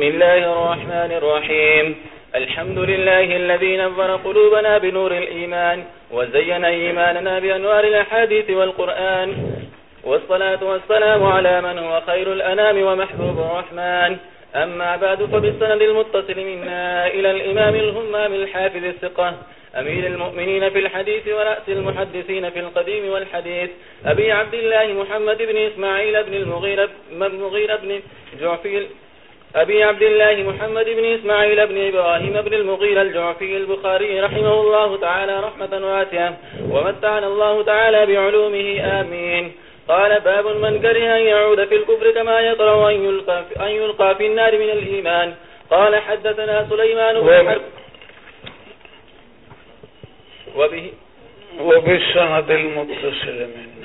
بسم الله الرحمن الرحيم. الحمد لله الذي نظر قلوبنا بنور الإيمان وزين إيماننا بأنوار الحديث والقرآن والصلاة والسلام على من هو خير الأنام ومحبوب الرحمن. أما بعد فبالسند المتصل منا إلى الإمام الهمام الحافظ الثقة أمير المؤمنين في الحديث ورأس المحدثين في القديم والحديث أبي عبد الله محمد بن إسماعيل بن المغير بن, بن جعفي أبي عبد الله محمد بن إسماعيل بن إبراهيم بن المغير الجعفي البخاري رحمه الله تعالى رحمة واسعة ومتعنا الله تعالى بعلومه آمين. قال باب من كره أن يعود في الكفر كما يطرع أن يلقى, أن يلقى في النار من الإيمان. قال حدثنا سليمان بن حرب وبه وبالسند المتصل منا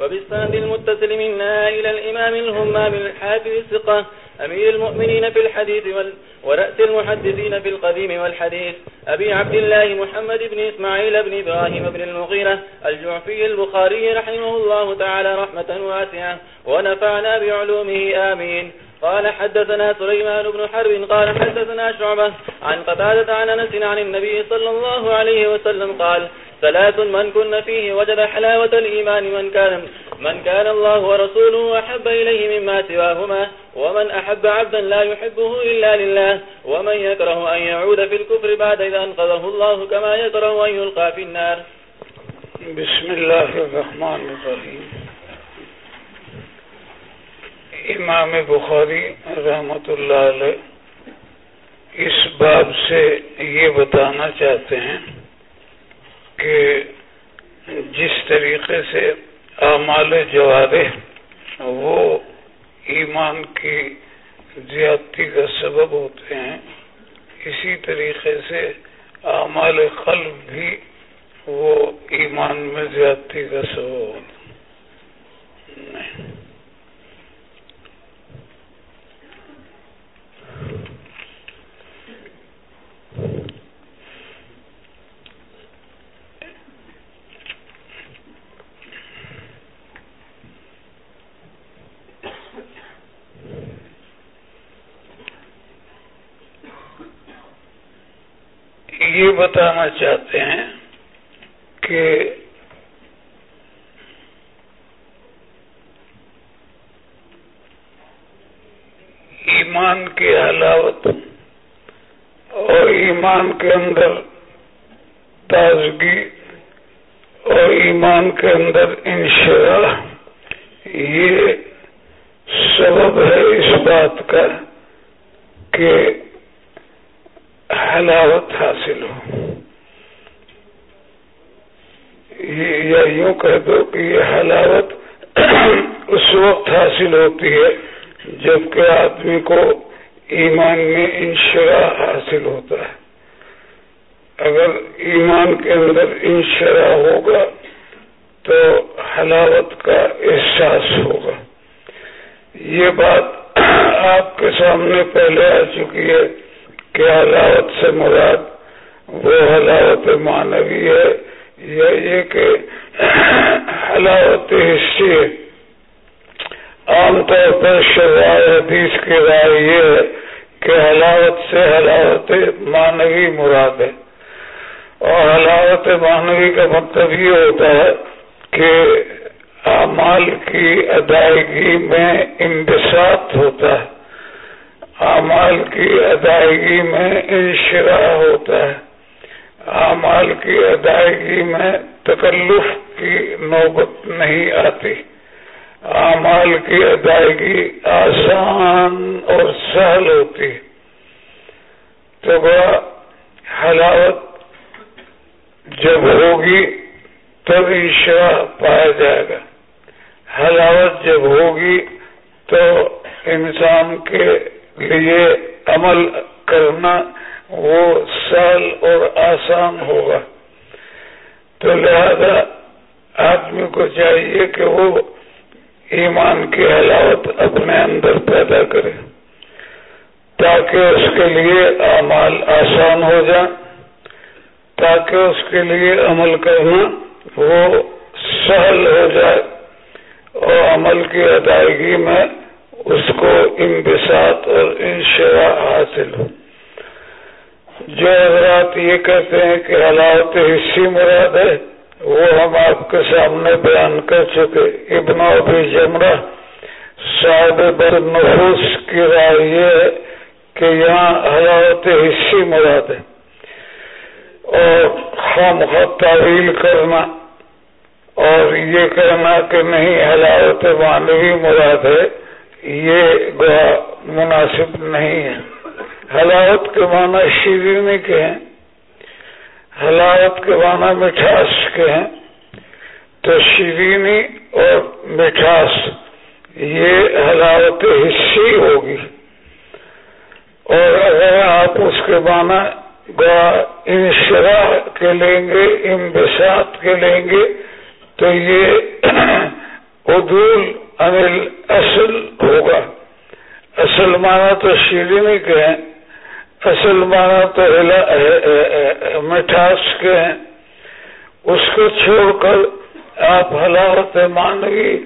وبالسند المتصل منا إلى الإمام الهمام الحافظ الثقة، أمير المؤمنين في الحديث وال... ورأس المحدثين في القديم والحديث، أبي عبد الله محمد بن إسماعيل بن إبراهيم بن المغيرة، الجعفي البخاري رحمه الله تعالى رحمة واسعة، ونفعنا بعلومه، آمين. قال حدثنا سليمان بن حرب، قال حدثنا شعبة، عن قتادة عن نس عن النبي صلى الله عليه وسلم قال ثلاث من كن فيه وجد حلاوة الإيمان من كان, من كان الله ورسوله أحب إليه مما سواهما ومن أحب عبدا لا يحبه إلا لله ومن يكره أن يعود في الكفر بعد إذا أنقذه الله كما يكره أن يلقى في النار. بسم الله الرحمن الرحيم. امام بخاری رحمت اللہ علیہ اس باب سے یہ بتانا چاہتے ہیں کہ جس طریقے سے اعمال جوارے وہ ایمان کی زیادتی کا سبب ہوتے ہیں۔ اسی طریقے سے اعمال قلب بھی وہ ایمان میں زیادتی کا سبب ہوتا نہیں یہ بتانا چاہتے ہیں کہ ایمان کی حلاوت اور ایمان کے اندر تازگی اور ایمان کے اندر انشرا یہ سبب ہے اس بات کا کہ حلاوت حاصل ہو۔ یا یوں کہہ دو کہ یہ حلاوت اس وقت حاصل ہوتی ہے جبکہ آدمی کو ایمان میں انشرا حاصل ہوتا ہے۔ اگر ایمان کے اندر انشرا ہوگا تو حلاوت کا احساس ہوگا۔ یہ بات آپ کے سامنے پہلے آ چکی ہے۔ کہ حلاوت سے مراد وہ حلاوت مانوی ہے یا یہ کہ حلاوت حصے ہے۔ عام طور پر شروع حدیث کی رائے یہ ہے کہ حلاوت سے حلاوت مانوی مراد ہے۔ اور حلاوت مانوی کا مطلب یہ ہوتا ہے کہ اعمال کی ادائیگی میں انبساط ہوتا ہے۔ اعمال کی ادائیگی میں انشرا ہوتا ہے۔ اعمال کی ادائیگی میں تکلف کی نوبت نہیں آتی۔ اعمال کی ادائیگی آسان اور سہل ہوتی۔ تو بڑا حلاوت جب ہوگی تب انشرا پایا جائے گا۔ حلاوت جب ہوگی تو انسان کے لیے عمل کرنا وہ سال اور آسان ہوگا۔ تو لہذا آدمی کو چاہیے کہ وہ ایمان کی حلاوت اپنے اندر پیدا کرے، تاکہ اس کے لیے اعمال آسان ہو جائیں، تاکہ اس کے لیے عمل کرنا وہ سہل ہو جائے اور عمل کی ادائیگی میں اس کو انبساط اور انشرا حاصل ہو جو حضرات یہ کہتے ہیں کہ حالات حصی مراد ہے، وہ ہم آپ کے سامنے بیان کر چکے۔ ابن ابھی جمرہ صاحب بر نفوس کی رائے یہ ہے کہ یہاں حالات حصی مراد ہے۔ اور خام تعویل کرنا اور یہ کہنا کہ نہیں، حلاوت مانوی مراد ہے۔ یہ مناسب نہیں ہے۔ حلاوت کے معنی شیرینی کے ہیں۔ حلاوت کے معنی مٹھاس کے ہیں۔ تو شیرینی اور مٹھاس، یہ حلاوت حصی ہوگی۔ اور اگر آپ اس کے معنی انشرا کے لیں گے امبساط کے لیں گے، تو یہ عدول انل اصل ہوگا، اصل معنی تو شیرینی کے ہیں اصل معنی تو مٹھاس کے ہیں اس کو چھوڑ کر آپ حلاوت مانوی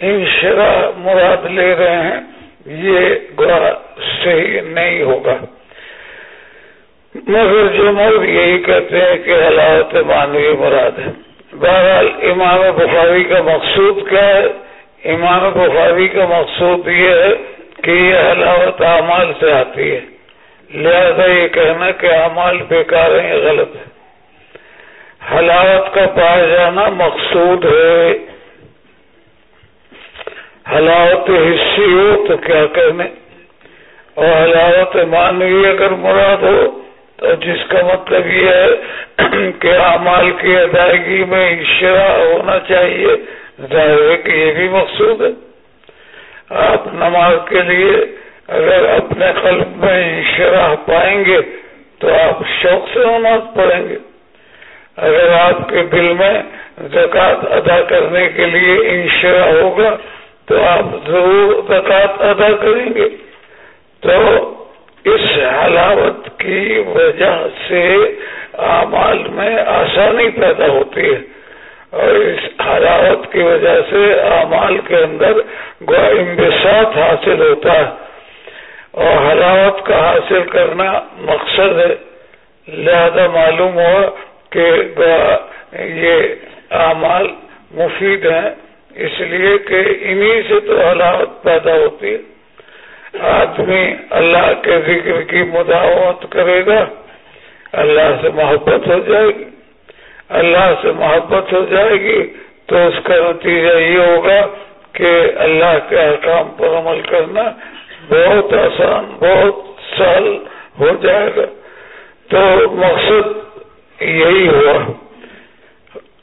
انشرا مراد لے رہے ہیں، یہ گوا صحیح نہیں ہوگا۔ مگر جمہور یہی کہتے ہیں کہ حلاوت مانوی مراد ہے۔ بہرحال امام بخاری کا مقصود کیا ہے؟ امام بخاری کا مقصود یہ ہے کہ یہ حلاوت اعمال سے آتی ہے۔ لہذا یہ کہنا کہ اعمال بیکار ہیں غلط ہے۔ حلاوت کا پایا جانا مقصود ہے۔ حلاوت حصی ہو تو کیا کرنے اور حلاوت مانوی اگر مراد ہو تو جس کا مطلب یہ ہے کہ اعمال کی ادائیگی میں اشرا ہونا چاہیے۔ ظاہر ہے کہ یہ بھی مقصود ہے۔ آپ نماز کے لیے اگر اپنے قلب میں شرح پائیں گے تو آپ شوق سے نماز پڑھیں گے۔ اگر آپ کے دل میں زکوٰۃ ادا کرنے کے لیے انشرا ہوگا تو آپ ضرور زکوٰۃ ادا کریں گے۔ تو اس حلاوت کی وجہ سے اعمال میں آسانی پیدا ہوتی ہے۔ اور اس حلاوت کی وجہ سے اعمال کے اندر امبساط حاصل ہوتا ہے۔ اور حلاوت کا حاصل کرنا مقصد ہے۔ لہذا معلوم ہوا کہ یہ اعمال مفید ہیں۔ اس لیے کہ انہی سے تو حلاوت پیدا ہوتی ہے۔ آدمی اللہ کے ذکر کی مداوت کرے گا۔ اللہ سے محبت ہو جائے گی۔ اللہ سے محبت ہو جائے گی تو اس کا نتیجہ یہ ہوگا کہ اللہ کے احکام پر عمل کرنا بہت آسان، بہت سال ہو جائے گا۔ تو مقصد یہی ہوا۔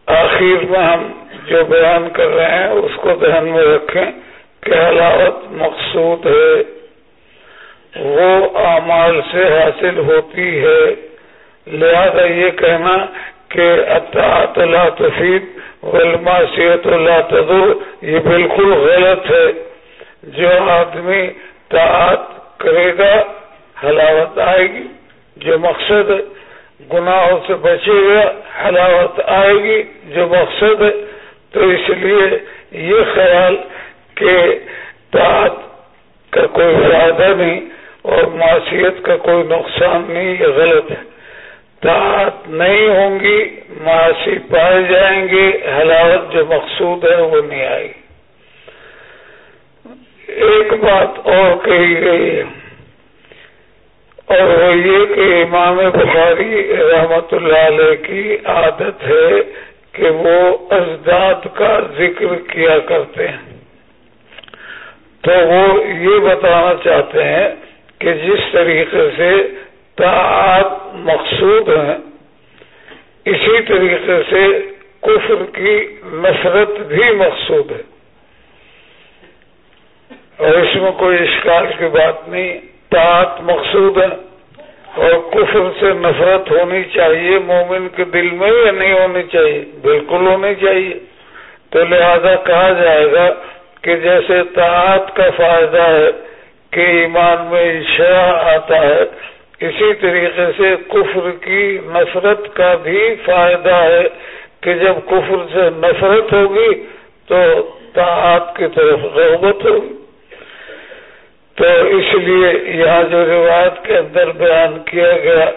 آخر میں ہم جو بیان کر رہے ہیں، اس کو دھیان میں رکھیں کہ حلاوت مقصود ہے۔ وہ اعمال سے حاصل ہوتی ہے۔ لہذا یہ کہنا کہ اطاعت لا تفید علما صحت اللہ تدور یہ بالکل غلط ہے۔ جو آدمی کرے گا، حلاوت آئے گی۔ جو مقصد ہے گناہوں سے بچے گا، حلاوت آئے گی۔ جو مقصد ہے تو اس لیے یہ خیال کہ تعت کا کوئی فائدہ نہیں اور معاشیت کا کوئی نقصان نہیں، یہ غلط ہے۔ تعت نہیں ہوں گی، معاشی پائے جائیں گے حلاوت جو مقصود ہے وہ نہیں آئے گی۔ ایک بات اور کہی گئی ہے۔ اور وہ یہ کہ امام بخاری رحمت اللہ علیہ کی عادت ہے کہ وہ ازداد کا ذکر کیا کرتے ہیں۔ تو وہ یہ بتانا چاہتے ہیں کہ جس طریقے سے تعات مقصود ہیں، اسی طریقے سے کفر کی نفرت بھی مقصود ہے۔ اور اس میں کوئی اشکال کی بات نہیں طاعت مقصود ہے اور کفر سے نفرت ہونی چاہیے، مومن کے دل میں یا نہیں ہونی چاہیے، بالکل ہونی چاہیے۔ تو لہذا کہا جائے گا کہ جیسے طاعت کا فائدہ ہے کہ ایمان میں اشرا آتا ہے اسی طریقے سے کفر کی نفرت کا بھی فائدہ ہے کہ جب کفر سے نفرت ہوگی تو طاعت کی طرف رغبت ہوگی۔ تو اس لیے یہاں جو روایت کے اندر بیان کیا گیا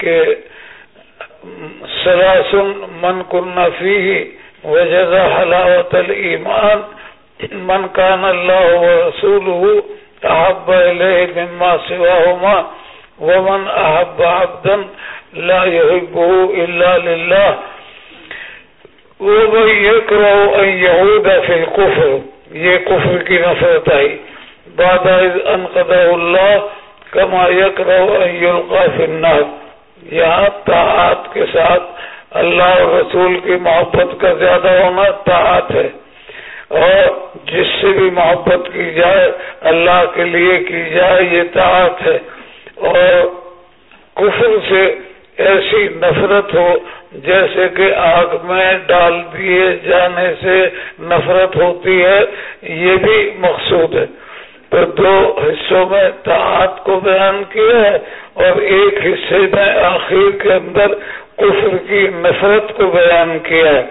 کہ سراسن من کنفی فی وجہ حلاوت المان من کان اللہ رسول احب الیہ مما سواہما ومن احب عبدا لا يحبه الا لله ومن يكره ان يعود في الكفر. یہ کفر کی نفرت آئی. بعد انقضى الله كما يكره ان يلقى في النار. یہاں طاعت کے ساتھ اللہ اور رسول کی محبت کا زیادہ ہونا طاعت ہے اور جس سے بھی محبت کی جائے، اللہ کے لیے کی جائے، یہ طاعت ہے۔ اور کفر سے ایسی نفرت ہو جیسے کہ آگ میں ڈال دیے جانے سے نفرت ہوتی ہے، یہ بھی مقصود ہے۔ تو دو حصوں میں تعات کو بیان کیا ہے اور ایک حصے میں آخر کے اندر کفر کی نفرت کو بیان کیا ہے۔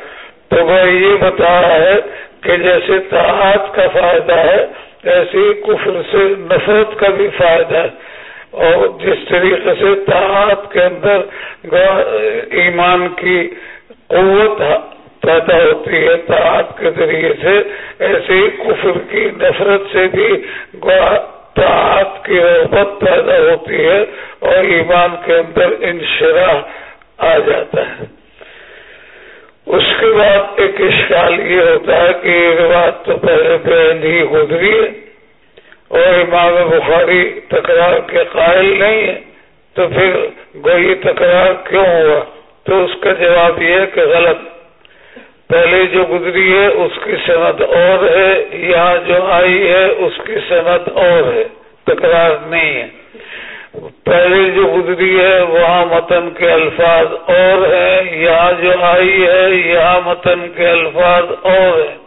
تو وہ یہ بتا رہا ہے کہ جیسے تعات کا فائدہ ہے ایسے کفر سے نفرت کا بھی فائدہ ہے۔ اور جس طریقے سے تعات کے اندر ایمان کی قوت پیدا ہوتی ہے تعات کے ذریعے سے ایسے ہی کفر کی نفرت سے بھی تعات کی رحبت پیدا ہوتی ہے اور ایمان کے اندر انشراح آ جاتا ہے۔ اس کے بعد ایک اشکال یہ ہوتا ہے کہ یہ بات تو پہلے پہلے ہی گزری ہے۔ اور امام بخاری تکرار کے قائل نہیں ہے تو پھر گوئی تکرار کیوں ہوا؟ تو اس کا جواب یہ ہے کہ غلط۔ پہلے جو گزری ہے، اس کی صنعت اور ہے، یہاں جو آئی ہے، اس کی صنعت اور ہے۔ تکرار نہیں ہے۔ پہلے جو گزری ہے، وہاں متن کے الفاظ اور ہیں، یہاں جو آئی ہے، یہاں متن کے الفاظ اور ہیں۔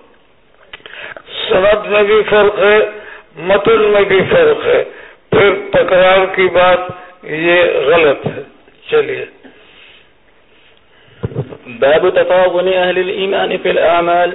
صنعت میں بھی فرق ہے متن میں بھی فرق ہے۔ پھر تکرار کی بات یہ غلط ہے۔ چلیے۔ باب تفاضل أهل الإيمان في الاعمال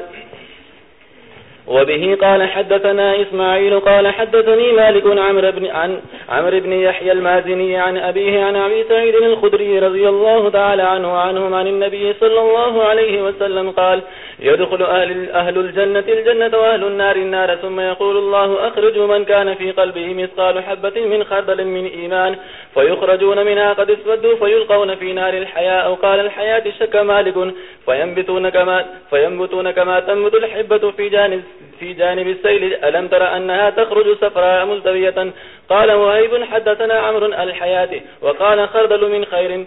وبه قال حدثنا إسماعيل قال حدثني مالك عمر بن عن عمر بن يحيى المازني عن أبيه عن أبي سعيد الخدري رضي الله تعالى عنه وعنهم عن النبي صلى الله عليه وسلم قال يدخل أهل, أهل الجنة الجنة وأهل النار النار ثم يقول الله أخرجوا من كان في قلبه مثقال حبة من خردل من إيمان فيخرجون منها قد اسودوا فيلقون في نار الحياة أو قال الحياة شك مالك فينبتون كما, فينبتون كما تنبت الحبة في جانب, في جانب السيل، ألم ترى أنها تخرج سفراء ملتوية؟ قال وهيب حدثنا عمر الحياة وقال خردل من خير.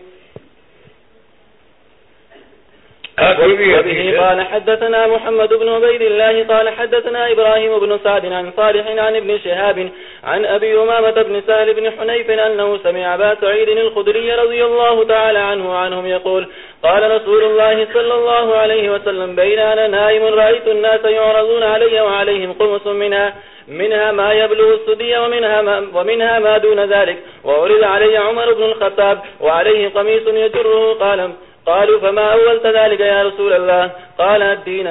قال حدثنا محمد بن عبيد الله قال حدثنا إبراهيم بن سعد عن صالح عن ابن شهاب عن أبي أمامة بن سهل بن حنيف أنه سمع أبا سعيد الخدري رضي الله تعالى عنه وعنهم يقول قال رسول الله صلى الله عليه وسلم بين أنا نائم رأيت الناس يعرضون علي وعليهم قمص منها منها ما يبلغ السدي ومنها ما, ومنها ما دون ذلك وعرض علي عمر بن الخطاب وعليه قميص يجره قال قالوا فما أولت ذلك يا رسول الله؟ قال الدين.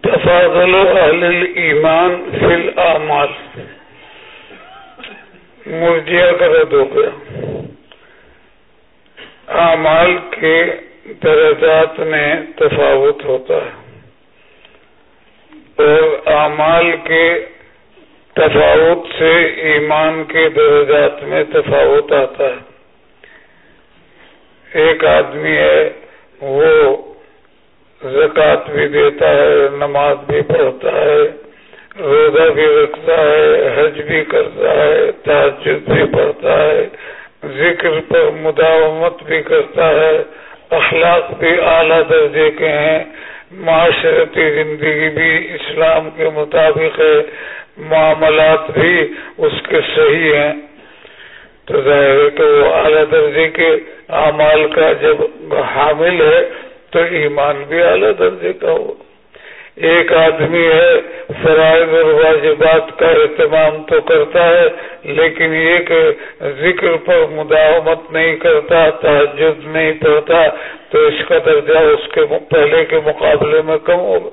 تفاضل أهل الإيمان في الأعمال. مرجیہ کر دو گیا۔ اعمال کے درجات میں تفاوت ہوتا ہے۔ اور اعمال کے تفاوت سے ایمان کے درجات میں تفاوت آتا ہے۔ ایک آدمی ہے، وہ زکوٰۃ بھی دیتا ہے، نماز بھی پڑھتا ہے، روزہ بھی رکھتا ہے، حج بھی کرتا ہے تحجد بھی پڑھتا ہے، ذکر پر مداومت بھی کرتا ہے، اخلاق بھی اعلیٰ درجے کے ہیں، معاشرتی زندگی بھی اسلام کے مطابق ہے، معاملات بھی اس کے صحیح ہیں۔ تو ظاہر ہے کہ وہ اعلیٰ درجے کے اعمال کا جب حامل ہے تو ایمان بھی اعلیٰ درجے کا ہو۔ ایک آدمی ہے، فرائض اور واجبات کا اہتمام تو کرتا ہے، لیکن یہ کہ ذکر پر مداومت نہیں کرتا تحجد نہیں پڑھتا، تو اس کا درجہ اس کے پہلے کے مقابلے میں کم ہوگا۔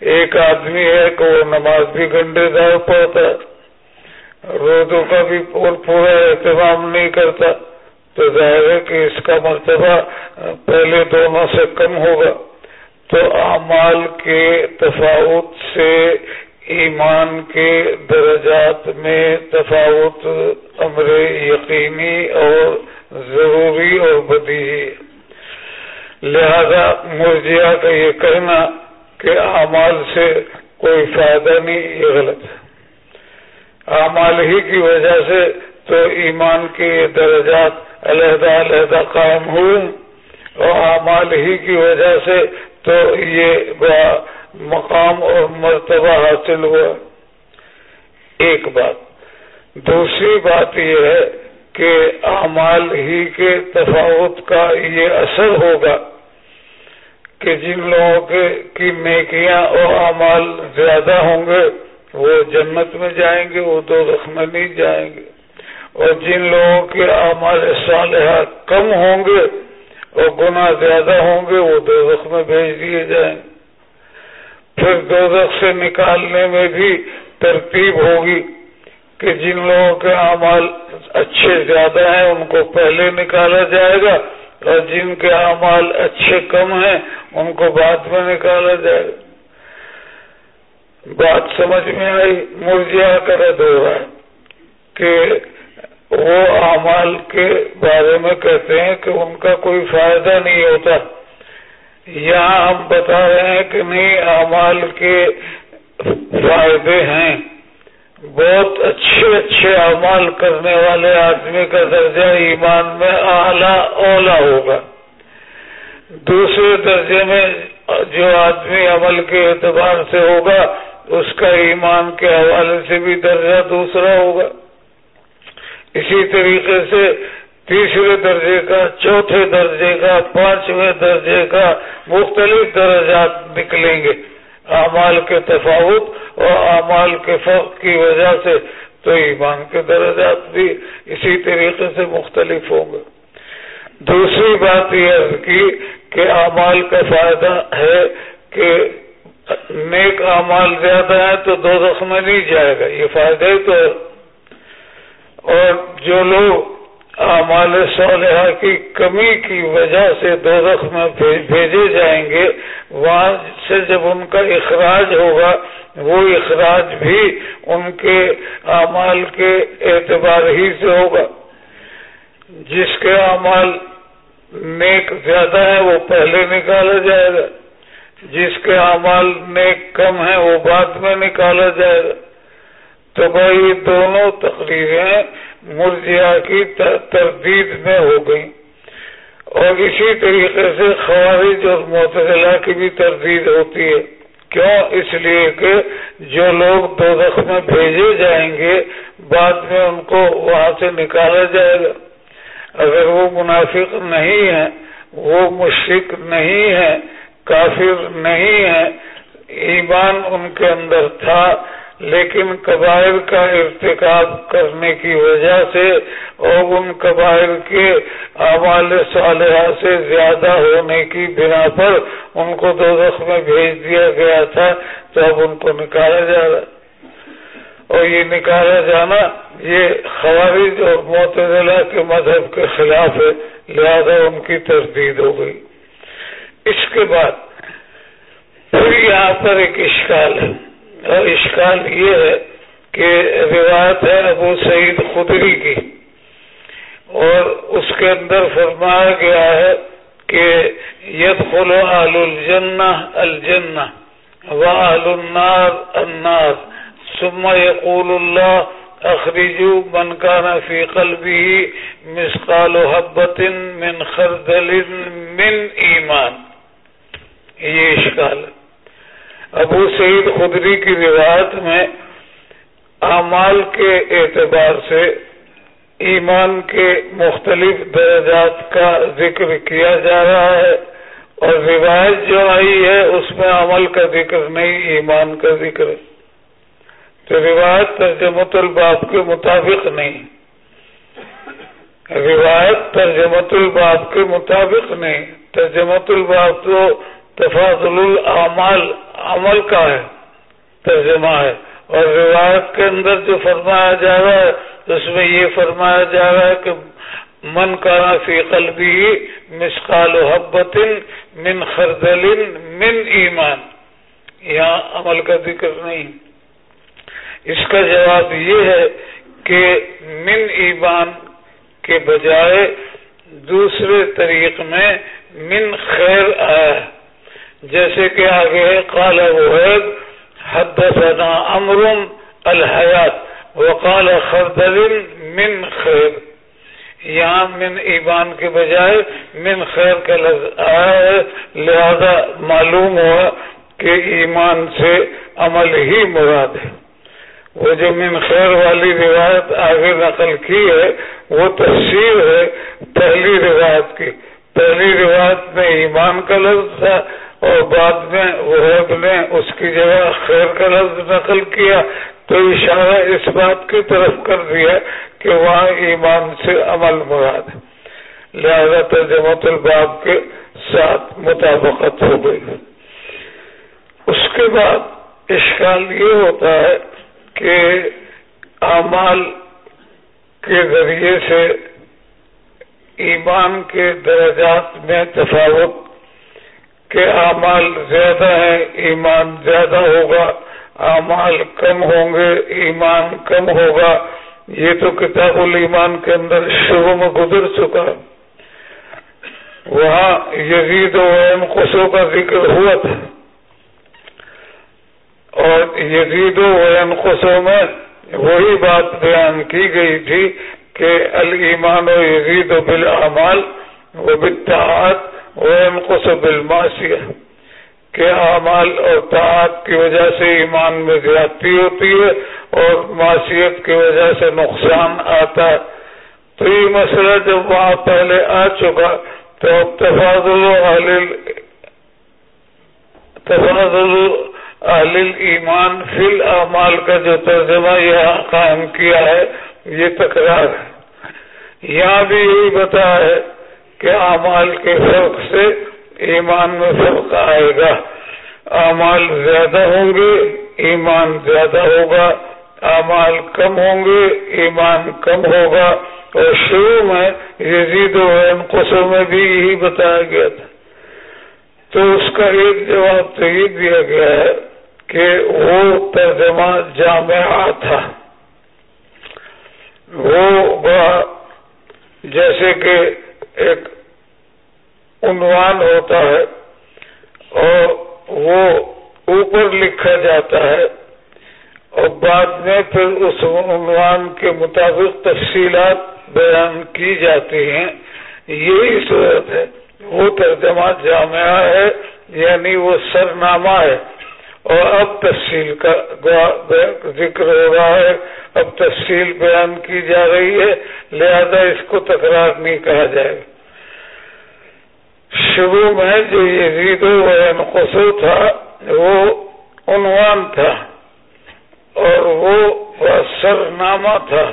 ایک آدمی ہے کہ وہ نماز بھی گنڈے دار پڑھتا ہے، روزوں کا بھی پورا اہتمام نہیں کرتا۔ تو ظاہر ہے کہ اس کا مرتبہ پہلے دونوں سے کم ہوگا۔ تو اعمال کے تفاوت سے ایمان کے درجات میں تفاوت امر یقینی اور ضروری اور بدی ہے۔ لہذا مرجیا کا یہ کہنا کہ اعمال سے کوئی فائدہ نہیں، یہ غلط ہے۔ اعمال ہی کی وجہ سے تو ایمان کے درجات علیحدہ علیحدہ قائم ہوئے اور اعمال ہی کی وجہ سے تو یہ مقام اور مرتبہ حاصل ہوا۔ ایک بات۔ دوسری بات یہ ہے کہ اعمال ہی کے تفاوت کا یہ اثر ہوگا کہ جن لوگوں کے کی نیکیاں اور اعمال زیادہ ہوں گے وہ جنت میں جائیں گے، وہ دو رخ میں نہیں جائیں گے۔ اور جن لوگوں کے اعمال صالحہ کم ہوں گے اور گناہ زیادہ ہوں گے، وہ دو رخ میں بھیج دیے جائیں۔ گے پھر دو رخ سے نکالنے میں بھی ترتیب ہوگی کہ جن لوگوں کے اعمال اچھے زیادہ ہیں، ان کو پہلے نکالا جائے گا اور جن کے اعمال اچھے کم ہیں، ان کو بعد میں نکالا جائے گا۔ بات سمجھ میں آئی؟ مرجیا کر دو رہا ہے کہ وہ اعمال کے بارے میں کہتے ہیں کہ ان کا کوئی فائدہ نہیں ہوتا۔ یہاں ہم بتا رہے ہیں کہ نہیں، اعمال کے فائدے ہیں۔ بہت اچھے اچھے اعمال کرنے والے آدمی کا درجہ ایمان میں اعلیٰ اولا ہوگا۔ دوسرے درجے میں جو آدمی عمل کے اعتبار سے ہوگا، اس کا ایمان کے حوالے سے بھی درجہ دوسرا ہوگا۔ اسی طریقے سے تیسرے درجے کا، چوتھے درجے کا، پانچویں درجے کا مختلف درجات نکلیں گے۔ اعمال کے تفاوت اور اعمال کے فرق کی وجہ سے تو ایمان کے درجات بھی اسی طریقے سے مختلف ہوں گے۔ دوسری بات یہ کی کہ اعمال کا فائدہ ہے کہ نیک اعمال زیادہ ہے تو دو رقم میں نہیں جائے گا۔ یہ فائدہ ہی تو اور جو لوگ اعمال صالحہ کی کمی کی وجہ سے دو رقم میں بھیجے جائیں گے، وہاں سے جب ان کا اخراج ہوگا، وہ اخراج بھی ان کے اعمال کے اعتبار ہی سے ہوگا۔ جس کے اعمال نیک زیادہ ہے وہ پہلے نکالا جائے گا۔ جس کے اعمال نیک کم ہے وہ بعد میں نکالا جائے گا۔ تو بھائی دونوں تقریریں مرجیا کی تردید میں ہو گئی اور اسی طریقے سے خوارج اور معتدلہ کی بھی تردید ہوتی ہے۔ کیوں؟ اس لیے کہ جو لوگ دو رخ میں بھیجے جائیں گے، بعد میں ان کو وہاں سے نکالا جائے گا۔ اگر وہ منافق نہیں ہے وہ مشرق نہیں ہے کافر نہیں ہے ایمان ان کے اندر تھا۔ لیکن قبائل کا ارتکاب کرنے کی وجہ سے اور ان قبائل کے اعمال صالحہ سے زیادہ ہونے کی بنا پر ان کو دو رخ میں بھیج دیا گیا تھا تو اب ان کو نکالا جا رہا۔ اور یہ نکالا جانا یہ خوارج اور معتدلہ کے مذہب کے خلاف ہے، لہذا ان کی تردید ہو گئی۔ اس کے بعد پھر یہاں پر ایک اشکال ہے۔ اور اشکال یہ ہے کہ روایت ہے ابو سعید خدری کی اور اس کے اندر فرمایا گیا ہے کہ ید خلو آل الجن الجن و آل النار النار، ثم يقول اللہ، اخرجو من کان فی قلبی مسقال حبت من خردل من ایمان۔ یہ اشکال ہے۔ ابو سعید خدری کی روایت میں اعمال کے اعتبار سے ایمان کے مختلف درجات کا ذکر کیا جا رہا ہے اور روایت جو آئی ہے، اس میں عمل کا ذکر نہیں، ایمان کا ذکر۔ ہے تو روایت ترجمت الباب کے مطابق نہیں۔ روایت ترجمت الباب کے مطابق نہیں۔ ترجمت الباب تو تفاضل العمال عمل کا ہے، ترجمہ ہے۔ اور روایت کے اندر جو فرمایا جا رہا ہے، اس میں یہ فرمایا جا رہا ہے کہ من کا فی قلبی مسقال و حبت من خردل من ایمان۔ یہاں عمل کا ذکر نہیں۔ اس کا جواب یہ ہے کہ من ایمان کے بجائے دوسرے طریق میں من خیر آیا جیسے کہ آگے ہے، قال وحید حدثنا امر الحیات، وقال خردل من خیر، یہاں من ایمان کے بجائے من خیر کا لفظ آیا ہے لہذا معلوم ہوا کہ ایمان سے عمل ہی مراد ہے۔ وہ جو من خیر والی روایت آگے نقل کی ہے، وہ تفصیل ہے پہلی روایت کی۔ پہلی روایت میں ایمان کا لفظ تھا اور بعد میں وہ نے اس کی جگہ خیر کا لفظ نقل کیا تو اشارہ اس بات کی طرف کر دیا کہ وہاں ایمان سے عمل مراد لہذا ترجمت الباب کے ساتھ مطابقت ہو گئی۔ اس کے بعد اشکال یہ ہوتا ہے کہ اعمال کے ذریعے سے ایمان کے درجات میں تفاوت کے اعمال زیادہ ہیں، ایمان زیادہ ہوگا۔ اعمال کم ہوں گے، ایمان کم ہوگا۔ یہ تو کتاب الایمان کے اندر شروع میں گزر چکا۔ وہاں یزید و قصوں کا ذکر ہوا تھا۔ اور یزید و قصوں میں وہی بات بیان کی گئی تھی کہ المان و یزید و بالعمال و بتاعت و قصو کہ اعمال اور تعات کی وجہ سے ایمان میں زیادتی ہوتی ہے اور معاشیت کی وجہ سے نقصان آتا ہے۔ تو یہ مسئلہ جب وہاں پہلے آ چکا، تو اب تفاضل تفاضل اہل ایمان فل اعمال کا جو ترجمہ یہاں قائم کیا ہے، یہ تکرار ہے۔ یہاں بھی یہی بتا ہے کہ اعمال کے فرق سے ایمان میں فرق آئے گا۔ اعمال زیادہ ہوں گے، ایمان زیادہ ہوگا۔ اعمال کم ہوں گے، ایمان کم ہوگا۔ اور شروع میں یزید و قصوں میں بھی یہی بتایا گیا تھا۔ تو اس کا ایک جواب تو یہ دیا گیا ہے کہ وہ ترجمہ جامعہ تھا۔ وہ جیسے کہ ایک عنوان ہوتا ہے اور وہ اوپر لکھا جاتا ہے اور بعد میں پھر اس عنوان کے مطابق تفصیلات بیان کی جاتی ہیں۔ یہی صورت ہے۔ وہ ترجمہ جامعہ ہے یعنی وہ سرنامہ ہے۔ اور اب تفصیل کا ذکر ہو رہا ہے۔ اب تفصیل بیان کی جا رہی ہے۔ لہذا اس کو تکرار نہیں کہا جائے۔ گا شروع میں جو یہ و تھا، وہ عنوان تھا اور وہ سرنامہ تھا۔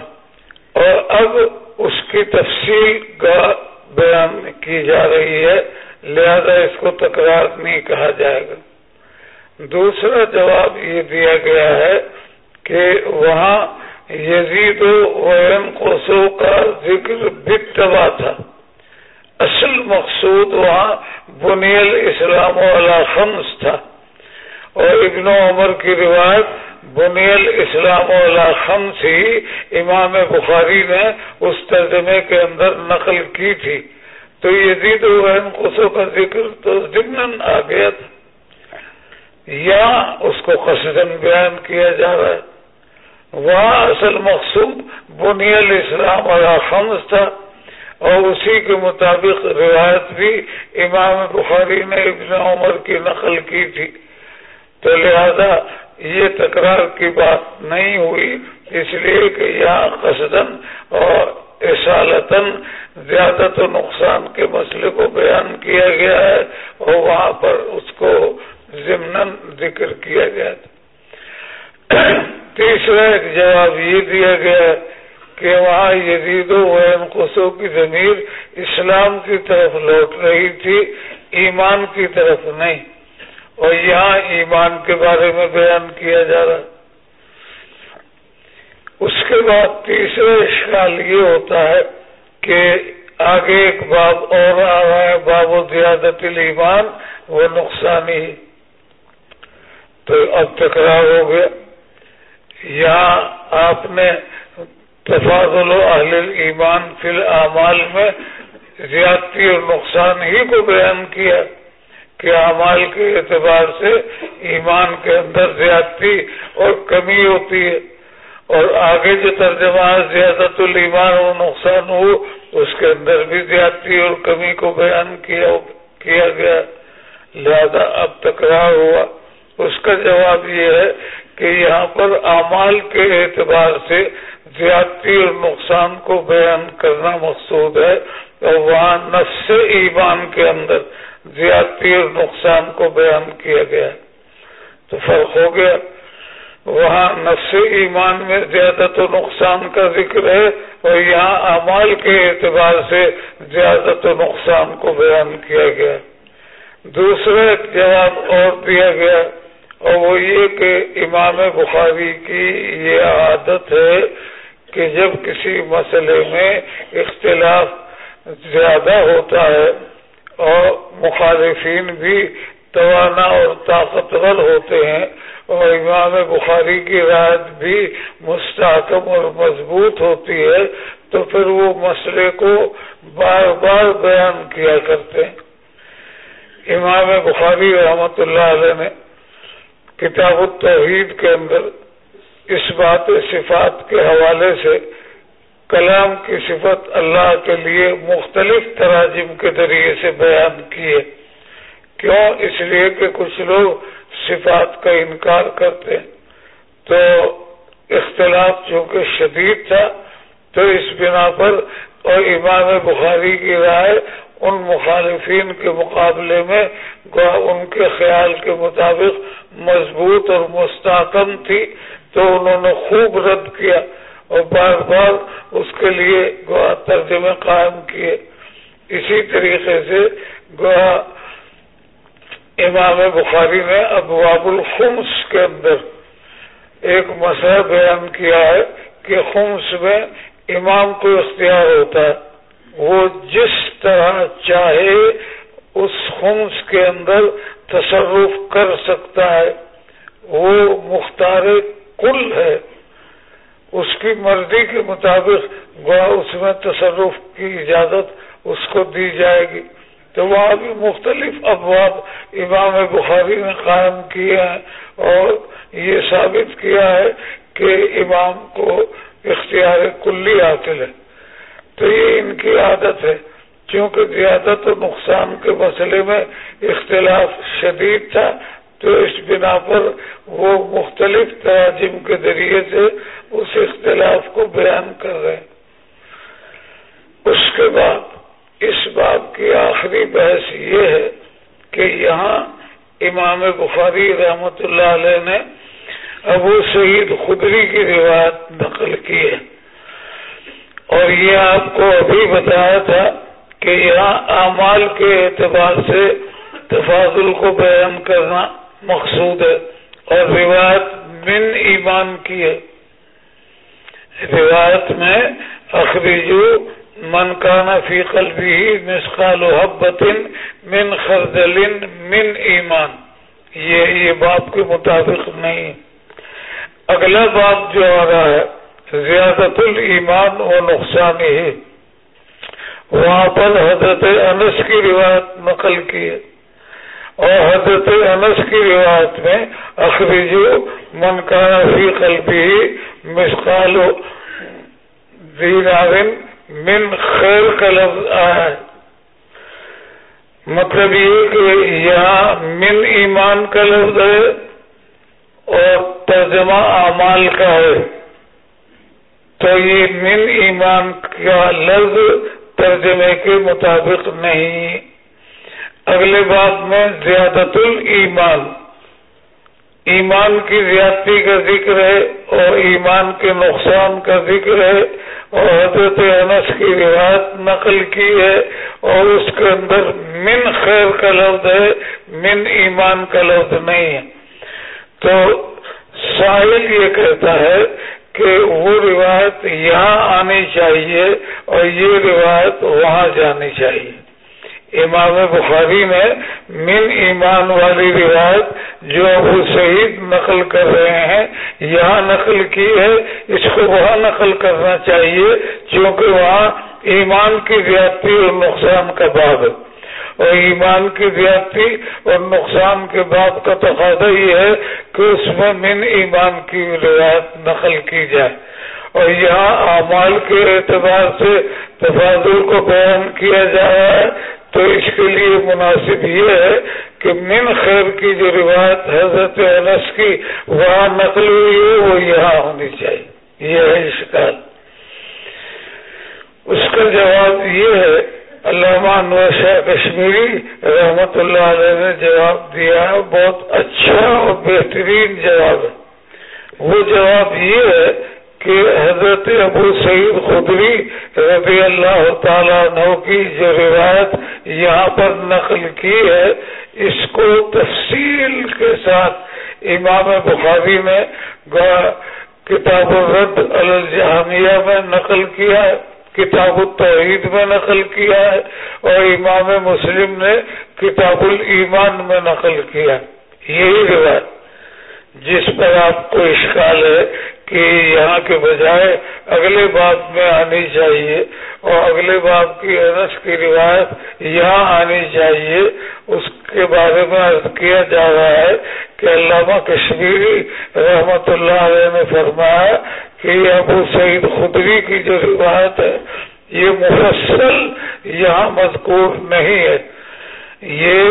اور اب اس کی تفصیل کا بیان کی جا رہی ہے۔ لہذا اس کو تکرار نہیں کہا جائے گا۔ دوسرا جواب یہ دیا گیا ہے کہ وہاں یزید وین قوسو کا ذکر بتبا تھا۔ اصل مقصود وہاں بنیل اسلام والا خمس تھا۔ اور ابن عمر کی روایت بنیل اسلام والا خمس ہی امام بخاری نے اس ترجمے کے اندر نقل کی تھی۔ تو یزید وین قوسو کا ذکر تو ضمن آ گیا تھا۔ یا اس کو قصدن بیان کیا جا رہا ہے۔ وہاں اصل مقصود بنیل اسلام اور خمس تھا اور اسی کے مطابق روایت بھی امام بخاری نے ابن عمر کی نقل کی تھی۔ تو لہذا یہ تکرار کی بات نہیں ہوئی، اس لیے کہ یہاں قصدن اور اصالتاً زیادہ تو نقصان کے مسئلے کو بیان کیا گیا ہے اور وہاں پر اس کو ضمن ذکر کیا گیا تھا۔ تیسرا ایک جواب یہ دیا گیا کہ وہاں یزید و کی ضمیر اسلام کی طرف لوٹ رہی تھی، ایمان کی طرف نہیں۔ اور یہاں ایمان کے بارے میں بیان کیا جا رہا۔ اس کے بعد تیسرا اشکال یہ ہوتا ہے کہ آگے ایک باب اور آ رہا ہے باب و زیادت ایمان وہ نقصانی۔ تو اب تکرار ہو گیا۔ یہاں آپ نے تفاضل و اہل ایمان فی العمال میں زیادتی اور نقصان ہی کو بیان کیا کہ اعمال کے اعتبار سے ایمان کے اندر زیادتی اور کمی ہوتی ہے اور آگے جو ترجمہ زیادہ المان و نقصان ہو، اس کے اندر بھی زیادتی اور کمی کو بیان کیا کیا گیا۔ لہذا اب تکرار ہوا۔ اس کا جواب یہ ہے کہ یہاں پر اعمال کے اعتبار سے زیادتی اور نقصان کو بیان کرنا مقصود ہے، اور وہاں نفس ایمان کے اندر زیادتی اور نقصان کو بیان کیا گیا۔ تو فرق ہو گیا۔ وہاں نفس ایمان میں زیادہ تو نقصان کا ذکر ہے، اور یہاں اعمال کے اعتبار سے زیادہ تو نقصان کو بیان کیا گیا۔ دوسرا جواب اور دیا گیا۔ اور وہ یہ کہ امام بخاری کی یہ عادت ہے کہ جب کسی مسئلے میں اختلاف زیادہ ہوتا ہے اور مخالفین بھی توانا اور طاقتور ہوتے ہیں اور امام بخاری کی رائت بھی مستحکم اور مضبوط ہوتی ہے، تو پھر وہ مسئلے کو بار بار بیان کیا کرتے ہیں۔ امام بخاری رحمت اللہ علیہ نے کتاب التوحید کے اندر اس بات صفات کے حوالے سے کلام کی صفت اللہ کے لیے مختلف تراجم کے ذریعے سے بیان کیے کیوں؟ اس لیے کہ کچھ لوگ صفات کا انکار کرتے تو اختلاف چونکہ شدید تھا، تو اس بنا پر اور امام بخاری کی رائے ان مخالفین کے مقابلے میں ان کے خیال کے مطابق مضبوط اور مستحکم تھی تو انہوں نے خوب رد کیا اور بار بار اس کے لیے گوا ترجمے قائم کیے۔ اسی طریقے سے گوا امام بخاری نے ابواب الخمس کے اندر ایک مسئلہ بیان کیا ہے کہ خمس میں امام کو اختیار ہوتا ہے۔ وہ جس طرح چاہے اس خمس کے اندر تصرف کر سکتا ہے۔ وہ مختار کل ہے۔ اس کی مرضی کے مطابق گوا اس میں تصرف کی اجازت اس کو دی جائے گی۔ تو وہاں بھی مختلف افواب امام بخاری نے قائم کیے ہیں اور یہ ثابت کیا ہے کہ امام کو اختیار کلی حاصل ہے۔ تو یہ ان کی عادت ہے۔ کیونکہ زیادت و نقصان کے مسئلے میں اختلاف شدید تھا، تو اس بنا پر وہ مختلف تراجم کے ذریعے سے اس اختلاف کو بیان کر رہے ہیں۔ اس کے بعد، اس بات کی آخری بحث یہ ہے کہ یہاں امام بخاری رحمت اللہ علیہ نے ابو سعید خدری کی روایت نقل کی ہے۔ اور یہ آپ کو ابھی بتایا تھا کہ یہاں اعمال کے اعتبار سے تفاضل کو بیان کرنا مقصود ہے اور روایت من ایمان کی ہے۔ روایت میں اخریجو من کانا فی قلبی مسقال حبت من خردل من ایمان۔ یہ یہ باپ کے مطابق نہیں۔ اگلا باپ جو آ رہا ہے زیادت المان و نقصان ہی۔ وہاں پر حضرت انس کی روایت نقل کی ہے۔ اور حضرت انس کی روایت میں اخریجو من کا فی قلبی مسقال من خیر کا لفظ آیا ہے۔ مطلب یہ کہ یہاں من ایمان کا لفظ ہے اور ترجمہ اعمال کا ہے۔ تو یہ من ایمان کا لفظ ترجمے کے مطابق نہیں۔ اگلے بات میں زیادت المان ایمان کی زیادتی کا ذکر ہے اور ایمان کے نقصان کا ذکر ہے۔ اور حضرت انس کی روایت نقل کی ہے اور اس کے اندر من خیر کا لفظ ہے، من ایمان کا لفظ نہیں۔ ہے تو ساحل یہ کہتا ہے کہ وہ روایت یہاں آنی چاہیے اور یہ روایت وہاں جانی چاہیے۔ امام بخاری نے من ایمان والی روایت جو ابو شہید نقل کر رہے ہیں، یہاں نقل کی ہے، اس کو وہاں نقل کرنا چاہیے کیونکہ وہاں ایمان کی زیادتی اور نقصان کا باب ہے۔ اور ایمان کی زیادتی اور نقصان کے باب کا تقاضا یہ ہے کہ اس میں من ایمان کی روایت نقل کی جائے۔ اور یہاں اعمال کے اعتبار سے تفاضل کو بیان کیا جا رہا ہے، تو اس کے لیے مناسب یہ ہے کہ من خیر کی جو روایت حضرت انس کی وہاں نقل ہوئی ہے، وہ یہاں ہونی چاہیے۔ یہ ہے شکایت۔ اس کا جواب یہ ہے علامہ انور شاہ کشمیری رحمت اللہ علیہ نے جواب دیا ہے، بہت اچھا اور بہترین جواب ہے۔ وہ جواب یہ ہے کہ حضرت ابو سعید خدری رضی اللہ تعالیٰ عنہ کی جو روایت یہاں پر نقل کی ہے، اس کو تفصیل کے ساتھ امام بخاری نے کتاب الرد الجہمیہ میں نقل کیا ہے۔ کتاب التوحید میں نقل کیا ہے اور امام مسلم نے کتاب الایمان میں نقل کیا یہی روایت جس پر آپ کو اشکال ہے کہ یہاں کے بجائے اگلے بات میں آنی چاہیے اور اگلے بات کی انس کی روایت یہاں آنی چاہیے۔ اس کے بارے میں عرض کیا جا رہا ہے کہ علامہ کشمیری رحمت اللہ علیہ نے فرمایا کہ ابو سعید خدری کی جو روایت ہے، یہ مفصل یہاں مذکور نہیں ہے۔ یہ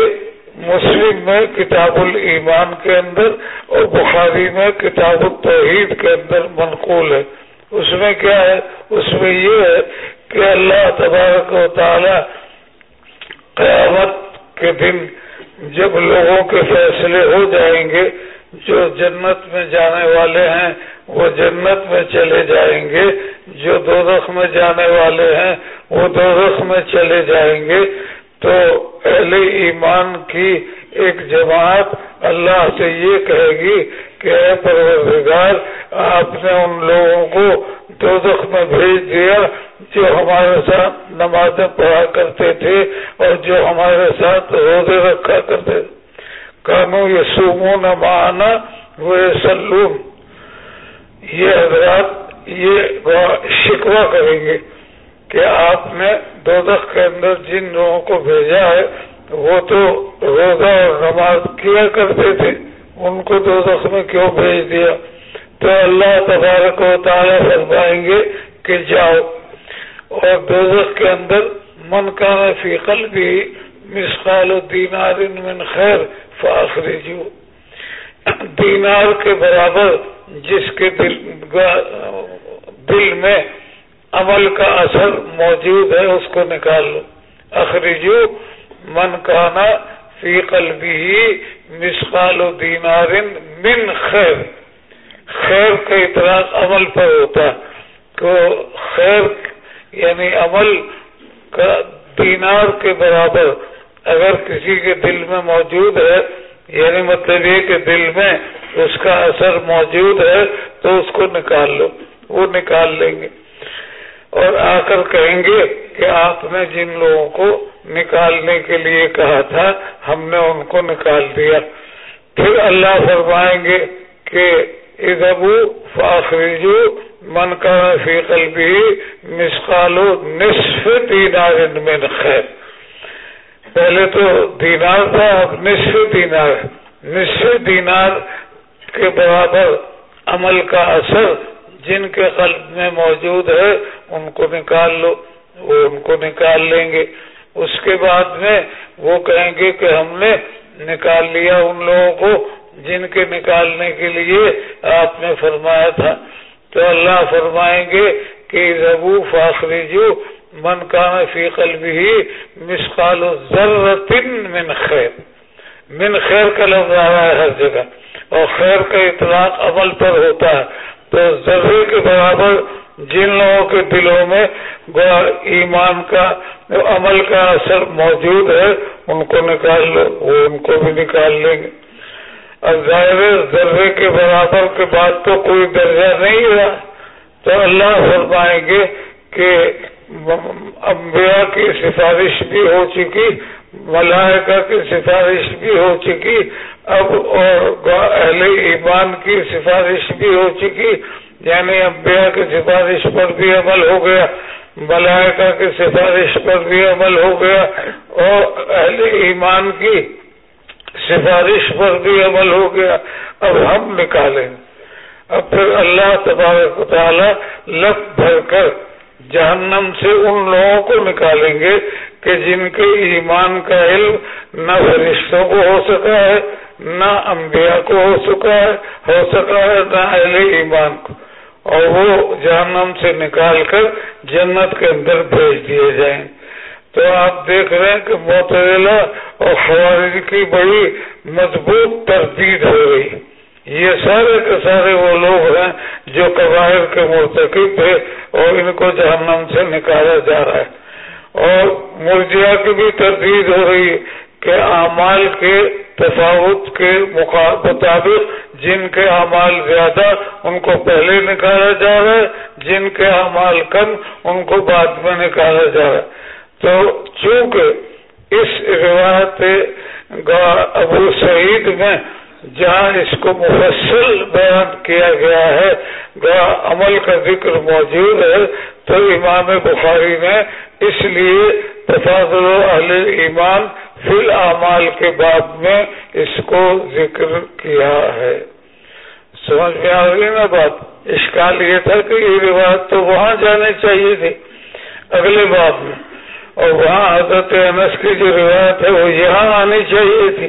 مسلم میں کتاب الایمان کے اندر اور بخاری میں کتاب التوحید کے اندر منقول ہے۔ اس میں کیا ہے؟ اس میں یہ ہے کہ اللہ تبارک و تعالی قیامت کے دن جب لوگوں کے فیصلے ہو جائیں گے، جو جنت میں جانے والے ہیں، وہ جنت میں چلے جائیں گے۔ جو دو میں جانے والے ہیں، وہ دو میں چلے جائیں گے۔ تو اہل ایمان کی ایک جماعت اللہ سے یہ کہے گی کہ اے پروردگار، آپ نے ان لوگوں کو دو میں بھیج دیا جو ہمارے ساتھ نمازیں پڑھا کرتے تھے اور جو ہمارے ساتھ روزے رکھا کرتے تھے۔ کانو یہ سومو نہ مانا وہ سلوم یہ حضرات یہ شکوا کریں گے۔ کہ آپ نے دو کے اندر جن لوگوں کو بھیجا ہے، وہ تو روزہ اور نماز کیا کرتے تھے؟ ان کو دو میں کیوں بھیج دیا؟ تو اللہ تبارک و تعالیٰ فرمائیں گے کہ جاؤ۔ اور دو کے اندر من کا فیقل بھی مسقال و دینار من خیر فاخری جو دینار کے برابر جس کے دل دل میں عمل کا اثر موجود ہے، اس کو نکال لو۔ اخرجو من کانا فی قلبی مسقال و دینار من خیر۔ خیر کا اطلاق عمل پر ہوتا تو خیر یعنی عمل کا دینار کے برابر اگر کسی کے دل میں موجود ہے یعنی مطلب یہ کہ دل میں اس کا اثر موجود ہے، تو اس کو نکال لو۔ وہ نکال لیں گے۔ اور آ کر کہیں گے کہ آپ نے جن لوگوں کو نکالنے کے لیے کہا تھا، ہم نے ان کو نکال دیا۔ پھر اللہ فرمائیں گے کہ ادبو فاخرجو من کا فی قلبی مسقالو نصف دینار من خیر۔ پہلے تو دینار تھا، اب نصف دینار۔ نصف دینار کے برابر عمل کا اثر جن کے قلب میں موجود ہے، ان کو نکال لو، وہ ان کو نکال لیں گے۔ اس کے بعد میں وہ کہیں گے کہ ہم نے نکال لیا ان لوگوں کو، جن کے نکالنے کے لیے آپ نے فرمایا تھا۔ تو اللہ فرمائیں گے کہ ربو فاخری جو من کا فی قلبی ہی مسقال من خیر۔ من خیر کا لفظ آ رہا ہے ہر جگہ۔ اور خیر کا اطلاق عمل پر ہوتا ہے۔ تو ذرے کے برابر جن لوگوں کے دلوں میں ایمان کا عمل کا اثر موجود ہے، ان کو نکال لو، وہ ان کو بھی نکال لیں گے۔ اور ظاہر ذرے کے برابر کے بعد تو کوئی درجہ نہیں رہا۔ تو اللہ فرمائیں گے کہ انبیاء کی سفارش بھی ہو چکی ملائکہ کی سفارش بھی ہو چکی۔ اب اور اہل ایمان کی سفارش بھی ہو چکی۔ یعنی انبیاء کی سفارش پر بھی عمل ہو گیا۔ ملائکہ کی سفارش پر بھی عمل ہو گیا۔ اور اہل ایمان کی سفارش پر بھی عمل ہو گیا۔ اب ہم نکالیں۔ اب پھر اللہ تبارک تعالیٰ لپ بھر کر جہنم سے ان لوگوں کو نکالیں گے کہ جن کے ایمان کا علم نہ فرشتوں کو ہو سکا ہے، نہ انبیاء کو ہو سکا ہے، ہو سکا ہے نہ اہل ایمان کو۔ اور وہ جہنم سے نکال کر جنت کے اندر بھیج دیے جائیں۔ تو آپ دیکھ رہے ہیں کہ معتلا اور خوارج کی بڑی مضبوط تردید ہو گئی یہ سارے کے سارے وہ لوگ ہیں جو قبائل کے مرتکب تھے اور ان کو جہنم سے نکالا جا رہا ہے۔ اور مرجیا کی بھی تردید ہو رہی ہے کہ اعمال کے تفاوت کے مطابق جن کے اعمال زیادہ ان کو پہلے نکالا جا رہا ہے، جن کے اعمال کم ان کو بعد میں نکالا جا رہا ہے۔ تو چونکہ اس روایت ابو سعید میں جہاں اس کو مفصل بیان کیا گیا ہے عمل کا ذکر موجود ہے، تو امام بخاری نے اس لیے تفاضل اہل ایمان فی العمال کے بعد میں اس کو ذکر کیا ہے۔ سمجھ میں آ گئی نا بات؟ اشکال یہ تھا کہ یہ روایت تو وہاں جانے چاہیے تھی، اگلے بات میں۔ اور وہاں حضرت انس کی جو روایت ہے، وہ یہاں آنی چاہیے تھی۔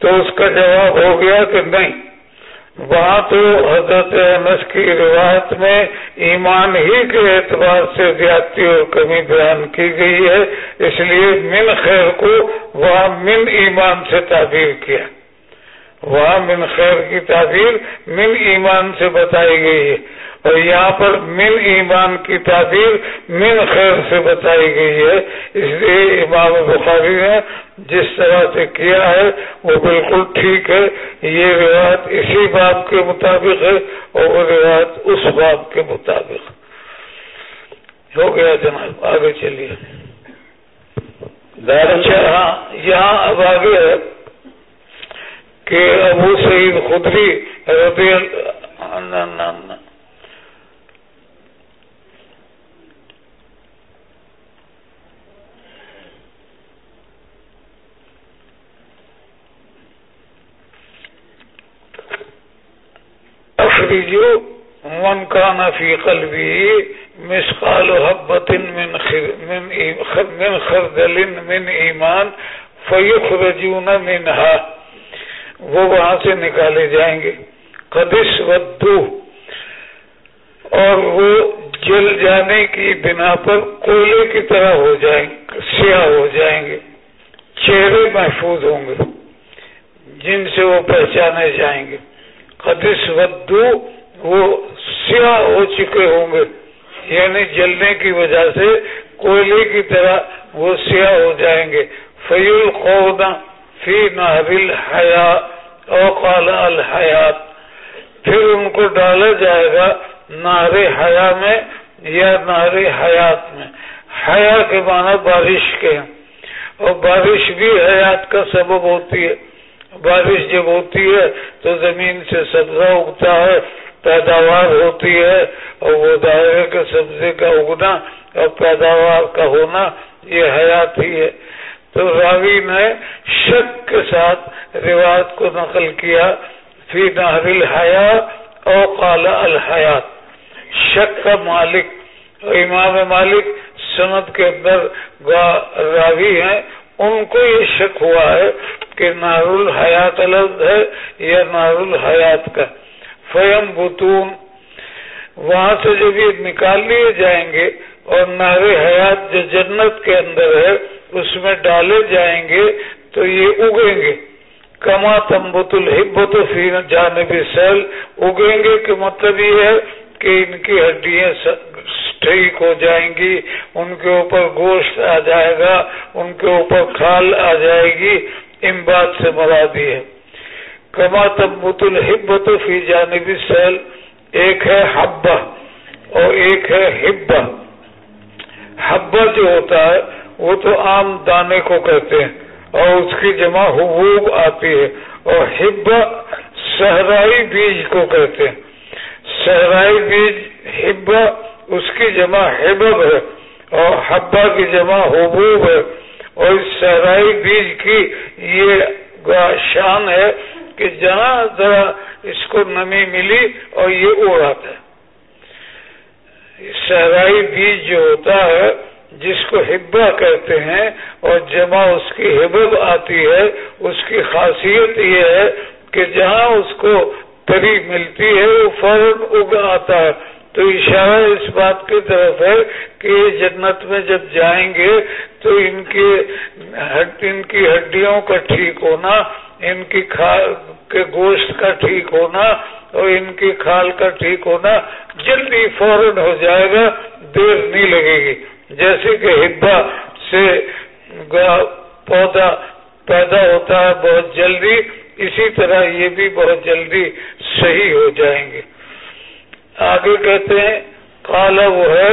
تو اس کا جواب ہو گیا کہ نہیں۔ وہاں تو حضرت انس کی روایت میں ایمان ہی کے اعتبار سے زیادتی اور کمی بیان کی گئی ہے، اس لیے من خیر کو وہاں من ایمان سے تعبیر کیا۔ وہاں من خیر کی تعبیر من ایمان سے بتائی گئی ہے۔ اور یہاں پر من ایمان کی تعبیر من خیر سے بتائی گئی ہے۔ اس لیے امام بخاری نے جس طرح سے کیا ہے وہ بالکل ٹھیک ہے۔ یہ روایت اسی باب کے مطابق ہے اور وہ روایت اس باب کے مطابق۔ ہو گیا جناب آگے چلیے۔ ہاں یہاں اب آگے ہے۔ کہ ابو سعید خدری رضی اللہ اخرجو من کان فی قلبی مسقال حبت من من من خردل من ایمان فیخرجون منها وہ وہاں سے نکالے جائیں گے۔ قدس ودو۔ اور وہ جل جانے کی بنا پر کوئلے کی طرح ہو جائیں گے، سیاہ ہو جائیں گے۔ چہرے محفوظ ہوں گے، جن سے وہ پہچانے جائیں گے۔ قدس ودو، وہ سیاہ ہو چکے ہوں گے۔ یعنی جلنے کی وجہ سے کوئلے کی طرح وہ سیاہ ہو جائیں گے۔ فیل خونا فی نہر حیا اوقال الحیات، پھر ان کو ڈالا جائے گا نہر حیا میں یا نہر حیات میں۔ حیا کے معنی بارش کے اور بارش بھی حیات کا سبب ہوتی ہے۔ بارش جب ہوتی ہے تو زمین سے سبزہ اگتا ہے، پیداوار ہوتی ہے اور وہ دائرے کے سبزے کا اگنا اور پیداوار کا ہونا یہ حیات ہی ہے۔ تو راوی نے شک کے ساتھ روایت کو نقل کیا، فی نہر الحیا او قال الحیات۔ شک کا مالک، امام مالک سنت کے اندر راوی ہیں، ان کو یہ شک ہوا ہے کہ نار الحیات الگ ہے یا نار الحیات کا۔ فیم بتون، وہاں سے جب یہ نکال لیے جائیں گے اور نار حیات جو جنت کے اندر ہے اس میں ڈالے جائیں گے تو یہ اگیں گے۔ کما تمبت الحبت فی جانب سیل۔ اگیں گے کہ مطلب یہ ہے کہ ان کی ہڈیاں ٹھیک ہو جائیں گی، ان کے اوپر گوشت آ جائے گا، ان کے اوپر کھال آ جائے گی۔ ان بات سے مرادی ہے۔ کما تبت الحبت فی جانبی سیل۔ ایک ہے حبہ اور ایک ہے ہبا ہبا جو ہوتا ہے وہ تو عام دانے کو کہتے ہیں اور اس کی جمع حبوب آتی ہے اور ہبا صحرائی بیج کو کہتے ہیں صحرائی بیج ہبا اس کی جمع حبب ہے اور حبا کی جمع حبوب ہے اور اس صحرائی بیج کی یہ شان ہے کہ جہاں ذرا اس کو نمی ملی اور یہ اڑاتا ہے۔ صحرائی بیج جو ہوتا ہے جس کو ہبا کہتے ہیں اور جمع اس کی حبب آتی ہے، اس کی خاصیت یہ ہے کہ جہاں اس کو تری ملتی ہے، وہ فوراً اگ آتا ہے۔ تو اشارہ اس بات کی طرف ہے کہ جنت میں جب جائیں گے، تو ان کے ان کی ہڈیوں کا ٹھیک ہونا، ان کی کے گوشت کا ٹھیک ہونا اور ان کی کھال کا ٹھیک ہونا جلدی فوراً ہو جائے گا، دیر نہیں لگے گی۔ جیسے کہ ہبا سے پودا پیدا ہوتا ہے بہت جلدی، اسی طرح یہ بھی بہت جلدی صحیح ہو جائیں گے۔ آگے کہتے ہیں کالا وہ ہے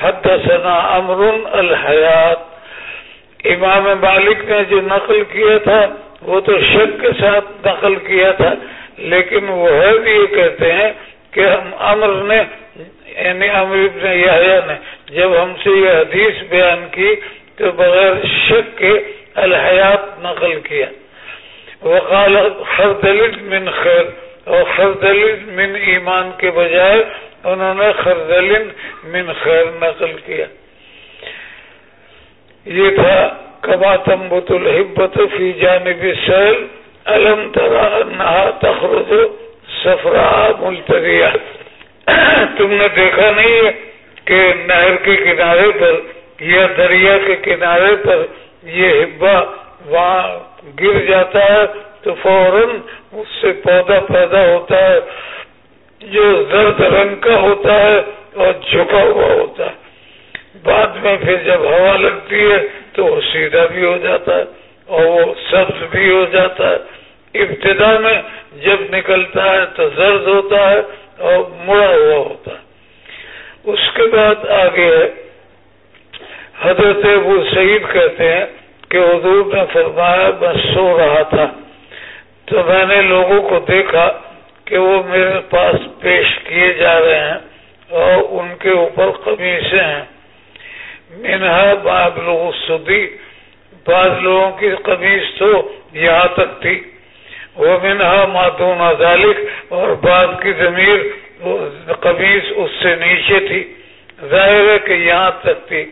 حد ثنا امر الحیات۔ امام مالک نے جو نقل کیا تھا، وہ تو شک کے ساتھ نقل کیا تھا، لیکن وہ ہے بھی یہ کہتے ہیں کہ ہم امر نے یعنی امر نے جب ہم سے یہ حدیث بیان کی تو بغیر شک کے الحیات نقل کیا۔ وقال خردلد من خیر اور خردلد من ایمان کے بجائے انہوں نے خردلن من خیر نقل کیا۔ یہ تھا کبا تمبت الحبت فی جانب سیل۔ علم ترا تخرج سفرا ملتریا تم نے دیکھا نہیں ہے کہ نہر کے کنارے پر یا دریا کے کنارے پر یہ ہبا وہاں گر جاتا ہے تو فوراً اس سے پودا پیدا ہوتا ہے، جو زرد رنگ کا ہوتا ہے اور جھکا ہوا ہوتا ہے۔ بعد میں پھر جب ہوا لگتی ہے تو وہ سیدھا بھی ہو جاتا ہے اور وہ سبز بھی ہو جاتا ہے۔ ابتدا میں جب نکلتا ہے تو زرد ہوتا ہے اور مڑا ہوا ہوتا ہے۔ اس کے بعد آگے حضرت وہ شہید کہتے ہیں کہ حضور نے فرمایا، میں سو رہا تھا۔ تو میں نے لوگوں کو دیکھا کہ وہ میرے پاس پیش کیے جا رہے ہیں اور ان کے اوپر قمیصیں ہیں۔ منہا باب لوگ سدی بعض لوگوں کی قمیص تو یہاں تک تھی۔ وہ منہا ماتون ذالک اور بعض کی ضمیر قمیص اس سے نیچے تھی۔ ظاہر ہے کہ یہاں تک تھی،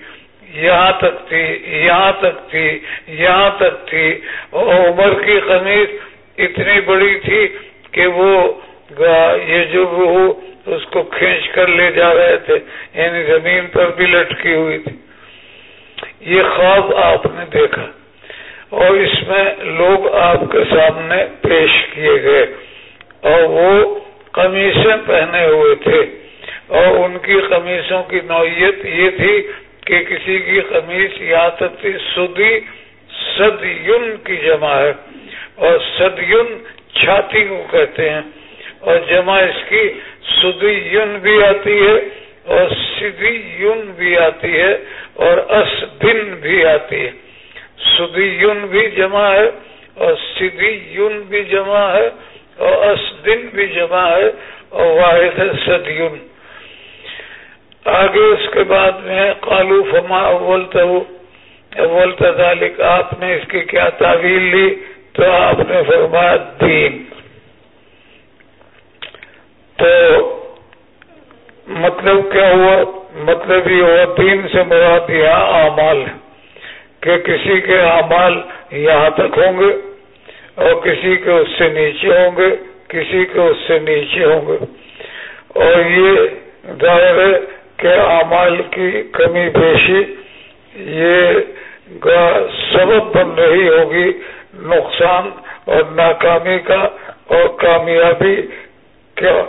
یہاں تک تھی، یہاں تک تھی، یہاں تک تھی۔ عمر کی قمیض اتنی بڑی تھی کہ وہ یہ جو روح اس کو کھینچ کر لے جا رہے تھے یعنی زمین پر بھی لٹکی ہوئی تھی۔ یہ خواب آپ نے دیکھا۔ اور اس میں لوگ آپ کے سامنے پیش کیے گئے۔ اور وہ قمیصیں پہنے ہوئے تھے۔ اور ان کی قمیصوں کی نوعیت یہ تھی کہ کسی کی قمیص یہاں تک تھی سدی سد یون کی جمع ہے۔ اور سد یون چھاتی کو کہتے ہیں۔ اور جمع اس کی سدی یون بھی آتی ہے اور سدی یون بھی آتی ہے اور اس بھی آتی ہے۔ سدی یون بھی جمع ہے اور سدی یون بھی جمع ہے اور اس دن بھی جمع ہے اور واحد ہے سدیون آگے اس کے بعد میں قالو فما اول اول ذالک، آپ نے اس کی کیا تعویل لی؟ تو آپ نے فرمایا دین۔ تو مطلب کیا ہوا؟ مطلب یہ ہوا دین سے مراد یہاں اعمال کہ کسی کے اعمال یہاں تک ہوں گے۔ اور کسی کے اس سے نیچے ہوں گے، کسی کے اس سے نیچے ہوں گے۔ اور یہ ظاہر ہے کہ اعمال کی کمی بیشی یہ سبب بن رہی ہوگی نقصان اور ناکامی کا اور کامیابی کیا۔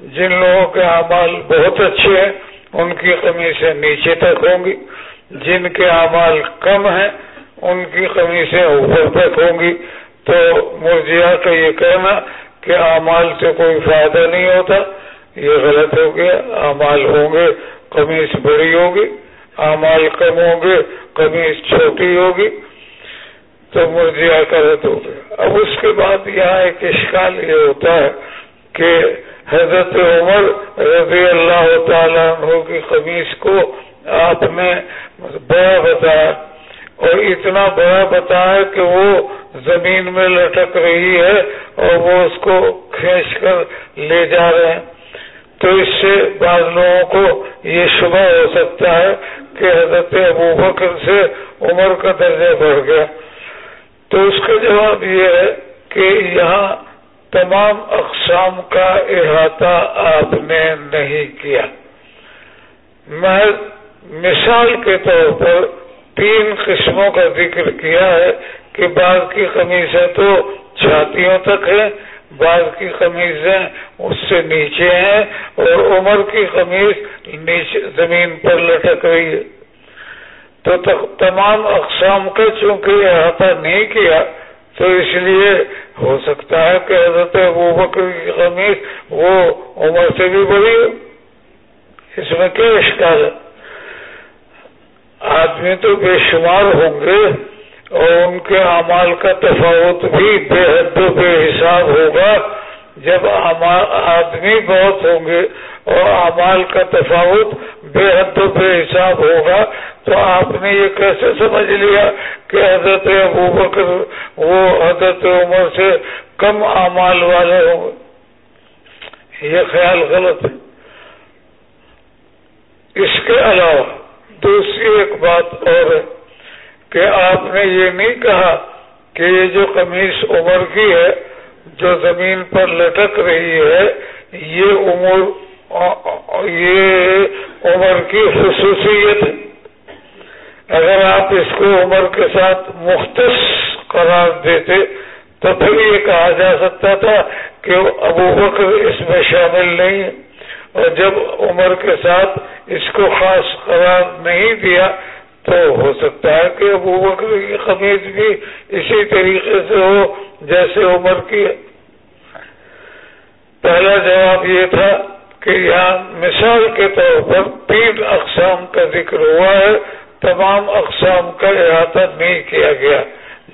جن لوگوں کے اعمال بہت اچھے ہیں، ان کی کمی سے نیچے تک ہوں گی۔ جن کے اعمال کم ہیں، ان کی کمی سے اوپر تک ہوں گی۔ تو مرجیا کا یہ کہنا کہ اعمال سے کوئی فائدہ نہیں ہوتا، یہ غلط ہو گیا امال ہوں گے، قمیص بڑی ہوگی امال کم ہوں گے، قمیص چھوٹی ہوگی، تو مرجیا کا رد ہو گیا۔ اب اس کے بعد یہاں ایک اشکال یہ ہوتا ہے کہ حضرت عمر رضی اللہ تعالیٰ عنہ کی قمیص کو آپ نے بڑا بتایا اور اتنا بڑا بتایا کہ وہ زمین میں لٹک رہی ہے اور وہ اس کو کھینچ کر لے جا رہے ہیں۔ تو اس سے بعض لوگوں کو یہ شبہ ہو سکتا ہے کہ حضرت ابو بکر سے عمر کا درجہ بڑھ گیا۔ تو اس کا جواب یہ ہے کہ یہاں تمام اقسام کا احاطہ آپ نے نہیں کیا۔ میں مثال کے طور پر تین قسموں کا ذکر کیا ہے کہ بعض کی قمیضیں تو چھاتیوں تک ہیں، بعض کی قمیضیں اس سے نیچے ہیں اور عمر کی قمیض نیچے زمین پر لٹک رہی ہے۔ تو تمام اقسام کا چونکہ احاطہ نہیں کیا، تو اس لیے ہو سکتا ہے کہ حضرت ابو بکر کی قمیض وہ عمر سے بھی بڑی ہو اس میں کیا اشکال ہے؟ آدمی تو بے شمار ہوں گے اور ان کے اعمال کا تفاوت بھی بے حد و بے حساب ہوگا۔ جب آدمی بہت ہوں گے اور اعمال کا تفاوت بے حد و بے حساب ہوگا، تو آپ نے یہ کیسے سمجھ لیا کہ حضرت ابو بکر وہ حضرت عمر سے کم اعمال والے ہوں؟ گے یہ خیال غلط ہے۔ اس کے علاوہ دوسری ایک بات اور ہے کہ آپ نے یہ نہیں کہا کہ یہ جو قمیص عمر کی ہے، جو زمین پر لٹک رہی ہے، یہ عمر یہ عمر کی خصوصیت ہے۔ اگر آپ اس کو عمر کے ساتھ مختص قرار دیتے، تو پھر یہ کہا جا سکتا تھا کہ ابو بکر اس میں شامل نہیں ہے اور جب عمر کے ساتھ اس کو خاص قرار نہیں دیا تو ہو سکتا ہے کہ ابو بکر کی قمیض بھی اسی طریقے سے ہو، جیسے عمر کی۔ پہلا جواب یہ تھا کہ یہاں مثال کے طور پر تین اقسام کا ذکر ہوا ہے، تمام اقسام کا احاطہ نہیں کیا گیا۔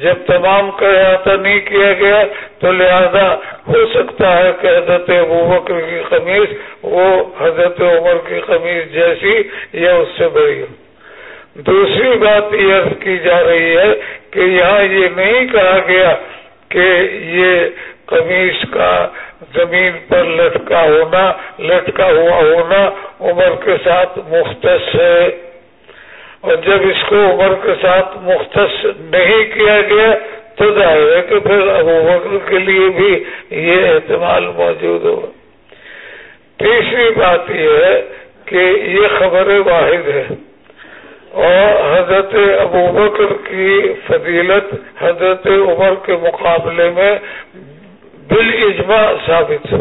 جب تمام کا احاطہ نہیں کیا گیا تو لہذا ہو سکتا ہے کہ حضرت ابو بکر کی قمیض وہ حضرت عمر کی قمیض جیسی یا اس سے بڑی ہو۔ دوسری بات یہ کی جا رہی ہے کہ یہاں یہ نہیں کہا گیا کہ یہ قمیض کا زمین پر لٹکا ہونا، لٹکا ہوا ہونا عمر کے ساتھ مختص ہے۔ اور جب اس کو عمر کے ساتھ مختص نہیں کیا گیا تو ظاہر ہے کہ پھر ابو بکر کے لیے بھی یہ احتمال موجود ہو۔ تیسری بات یہ ہے کہ یہ خبر واحد ہے اور حضرت ابو بکر کی فضیلت حضرت عمر کے مقابلے میں بال اجماع ثابت ہے۔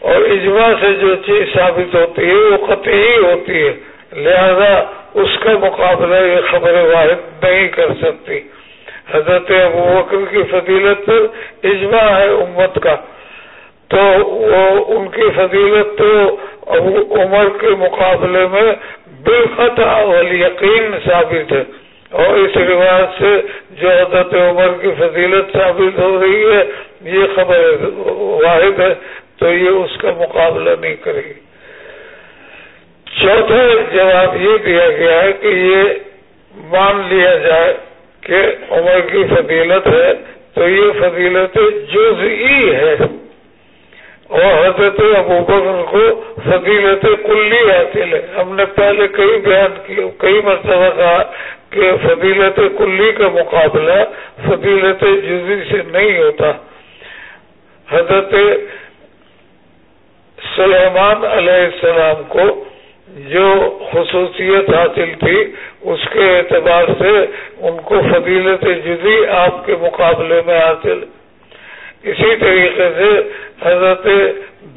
اور اجماع سے جو چیز ثابت ہوتی ہے وہ قطعی ہوتی ہے۔ لہذا اس کا مقابلہ یہ خبر واحد نہیں کر سکتی۔ حضرت ابو بکر کی فضیلت پر اجماع ہے امت کا۔ تو وہ ان کی فضیلت تو ابو عمر کے مقابلے میں بالخطا یقین ثابت ہے۔ اور اس رواج سے جو حضرت عمر کی فضیلت ثابت ہو رہی ہے، یہ خبر واحد ہے، تو یہ اس کا مقابلہ نہیں کرے گی۔ چوتھا جواب یہ دیا گیا ہے کہ یہ مان لیا جائے کہ عمر کی فضیلت ہے، تو یہ فضیلت جزئی ہے۔ اور حضرت ابو بکر کو فضیلت کلی حاصل ہے۔ ہم نے پہلے کئی بیان کی کئی مرتبہ کہا کہ فضیلت کلی کا مقابلہ فضیلت جزی سے نہیں ہوتا۔ حضرت سلیمان علیہ السلام کو جو خصوصیت حاصل تھی اس کے اعتبار سے ان کو فضیلت جزی آپ کے مقابلے میں حاصل۔ اسی طریقے سے حضرت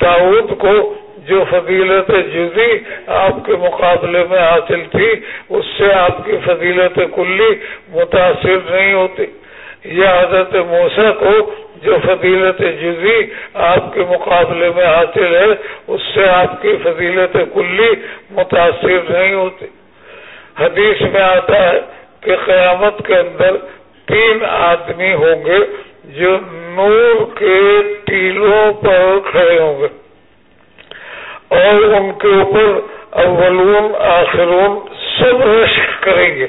داؤد کو جو فضیلت جزی آپ کے مقابلے میں حاصل تھی، اس سے آپ کی فضیلت کلی متاثر نہیں ہوتی۔ یا حضرت موسا کو جو فضیلت جزی آپ کے مقابلے میں حاصل ہے، اس سے آپ کی فضیلت کلی متاثر نہیں ہوتی۔ حدیث میں آتا ہے کہ قیامت کے اندر تین آدمی ہوں گے جو نور کے ٹیلوں پر کھڑے ہوں گے۔ اور ان کے اوپر اولون، آخرون سب رشک کریں گے۔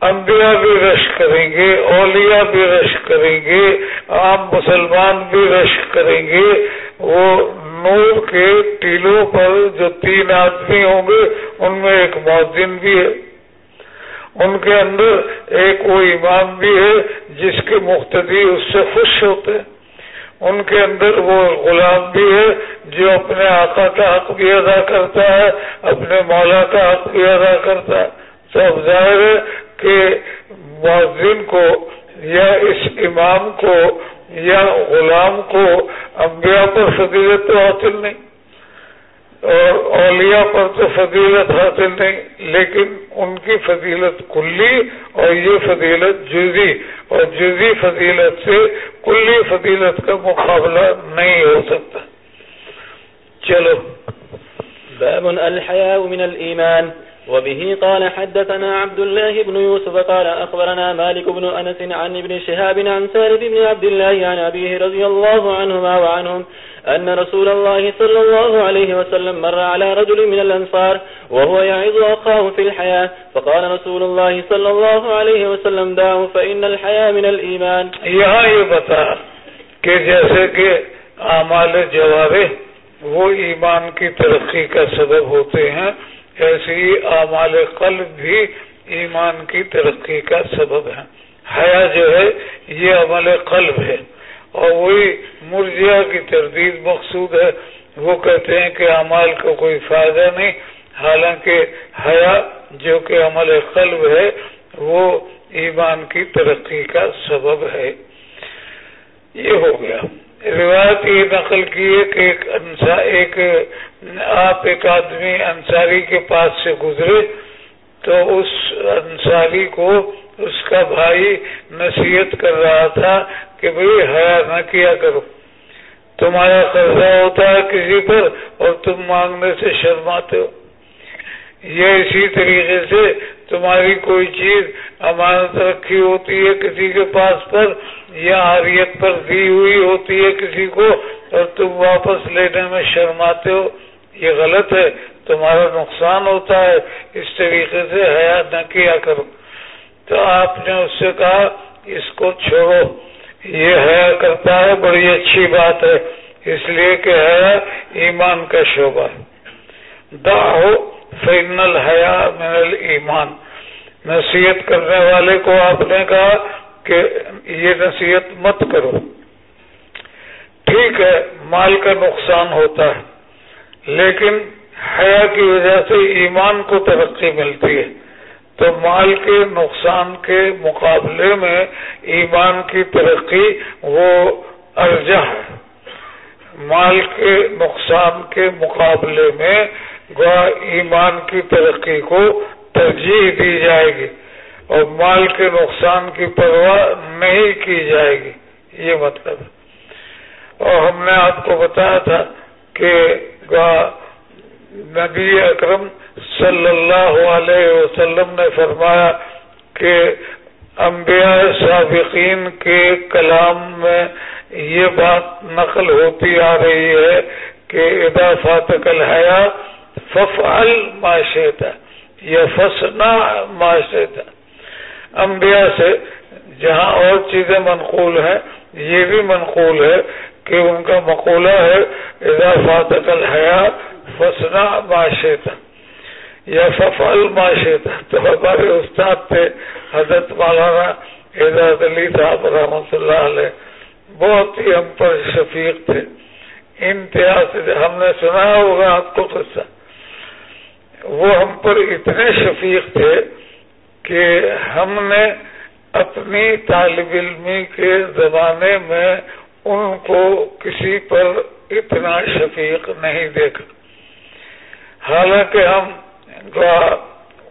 انبیاء بھی رش کریں گے، اولیاء بھی رش کریں گے، عام مسلمان بھی رش کریں گے۔ وہ نور کے ٹیلوں پر جو تین آدمی ہوں گے، ان میں ایک مؤذن بھی ہے۔ ان کے اندر ایک وہ امام بھی ہے، جس کے مختدی اس سے خوش ہوتے ہیں۔ ان کے اندر وہ غلام بھی ہے، جو اپنے آقا کا حق بھی ادا کرتا ہے، اپنے مولا کا حق بھی ادا کرتا ہے۔ سب ظاہر ہے کہ مؤذن کو یا اس امام کو یا غلام کو انبیاء پر فضیلت تو حاصل نہیں اور اولیاء پر تو فضیلت حاصل نہیں، لیکن ان کی فضیلت کلی اور یہ فضیلت جزی، اور جزی فضیلت سے کلی فضیلت کا مقابلہ نہیں ہو سکتا۔ چلو۔ باب الحياء من الإيمان وبه قال حدثنا عبد الله بن يوسف قال أخبرنا مالك بن أنس عن ابن شهاب عن سارد بن عبد الله عن أبيه رضي الله عنهما وعنهم أن رسول الله صلى الله عليه وسلم مر على رجل من الأنصار وهو يعظ أخاه في الحياة، فقال رسول الله صلى الله عليه وسلم دعه فإن الحياة من الإيمان. یہاں یہ بتا کہ جیسے کہ اعمال جوارح وہ ایمان کی ترقی کا سبب ہوتے ہیں ایسے ہی اعمال قلب بھی ایمان کی ترقی کا سبب ہے۔ حیا جو ہے، یہ عمل قلب ہے۔ اور وہی مرجیا کی تردید مقصود ہے۔ وہ کہتے ہیں کہ اعمال کا کوئی فائدہ نہیں۔ حالانکہ حیا جو کہ عمل قلب ہے، وہ ایمان کی ترقی کا سبب ہے۔ یہ ہو گیا۔ روایت یہ نقل کی ہے کہ ایک ایک آپ ایک آدمی انصاری کے پاس سے گزرے تو اس انصاری کو اس کا بھائی نصیحت کر رہا تھا کہ بھئی حیا نہ کیا کرو۔ تمہارا قرضہ ہوتا ہے کسی پر اور تم مانگنے سے شرماتے ہو۔ یہ اسی طریقے سے تمہاری کوئی چیز امانت رکھی ہوتی ہے کسی کے پاس پر یا حریت پر دی ہوئی ہوتی ہے کسی کو اور تم واپس لینے میں شرماتے ہو؟ یہ غلط ہے، تمہارا نقصان ہوتا ہے۔ اس طریقے سے حیا نہ کیا کرو۔ تو آپ نے اس سے کہا، اس کو چھوڑو۔ یہ حیا کرتا ہے، بڑی اچھی بات ہے۔ اس لیے کہ حیا ایمان کا شعبہ ہے۔ دا ہو فینل حیا من ایمان نصیحت کرنے والے کو آپ نے کہا کہ یہ نصیحت مت کرو۔ ٹھیک ہے، مال کا نقصان ہوتا ہے، لیکن حیا کی وجہ سے ایمان کو ترقی ملتی ہے۔ تو مال کے نقصان کے مقابلے میں ایمان کی ترقی وہ ارجہ ہے۔ مال کے نقصان کے مقابلے میں ایمان کی ترقی کو ترجیح دی جائے گی اور مال کے نقصان کی پرواہ نہیں کی جائے گی۔ یہ مطلب ہے۔ اور ہم نے آپ کو بتایا تھا کہ نبی اکرم صلی اللہ علیہ وسلم نے فرمایا کہ انبیاء سابقین کے کلام میں یہ بات نقل ہوتی آ رہی ہے کہ ادا فاتق الحیا ففعل معاشیتا یا فسنا معاشیتا انبیاء سے جہاں اور چیزیں منقول ہیں، یہ بھی منقول ہے کہ ان کا مقولہ ہے، اذا فاتق الحیا فسنا معاشیتا یا ففعل معاشیتا تو ہمارے استاد تھے حضرت مولانا اعزاز علی صاحب رحمۃ اللہ علیہ، بہت ہی ہم پر شفیق تھے۔ انتہا سے ہم نے سنا ہوگا آپ کو قصہ۔ وہ ہم پر اتنے شفیق تھے کہ ہم نے اپنی طالب علمی کے زمانے میں ان کو کسی پر اتنا شفیق نہیں دیکھا۔ حالانکہ ہم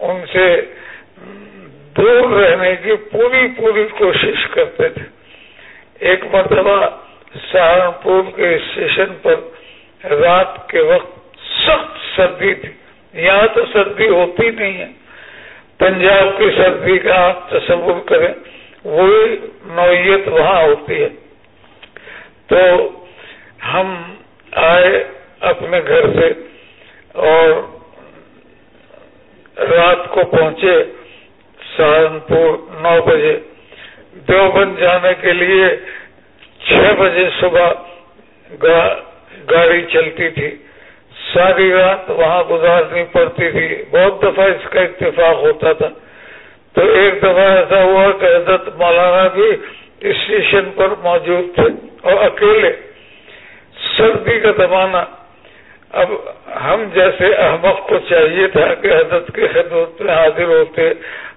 ان سے دور رہنے کی پوری پوری کوشش کرتے تھے۔ ایک مرتبہ سہارنپور کے اسٹیشن پر رات کے وقت سخت سردی تھی۔ یہاں تو سردی ہوتی نہیں ہے۔ پنجاب کی سردی کا آپ تصور کریں، وہی نوعیت وہاں ہوتی ہے۔ تو ہم آئے اپنے گھر سے اور رات کو پہنچے سہارنپور نو بجے۔ دیوبند جانے کے لیے چھ بجے صبح گاڑی چلتی تھی۔ ساری رات وہاں گزارنی پڑتی تھی۔ بہت دفعہ اس کا اتفاق ہوتا تھا۔ تو ایک دفعہ ایسا ہوا کہ حضرت مولانا بھی اسٹیشن پر موجود تھے اور اکیلے سردی کا زمانہ اب ہم جیسے احمد کو چاہیے تھا کہ حضرت کے خدمت میں حاضر ہوتے،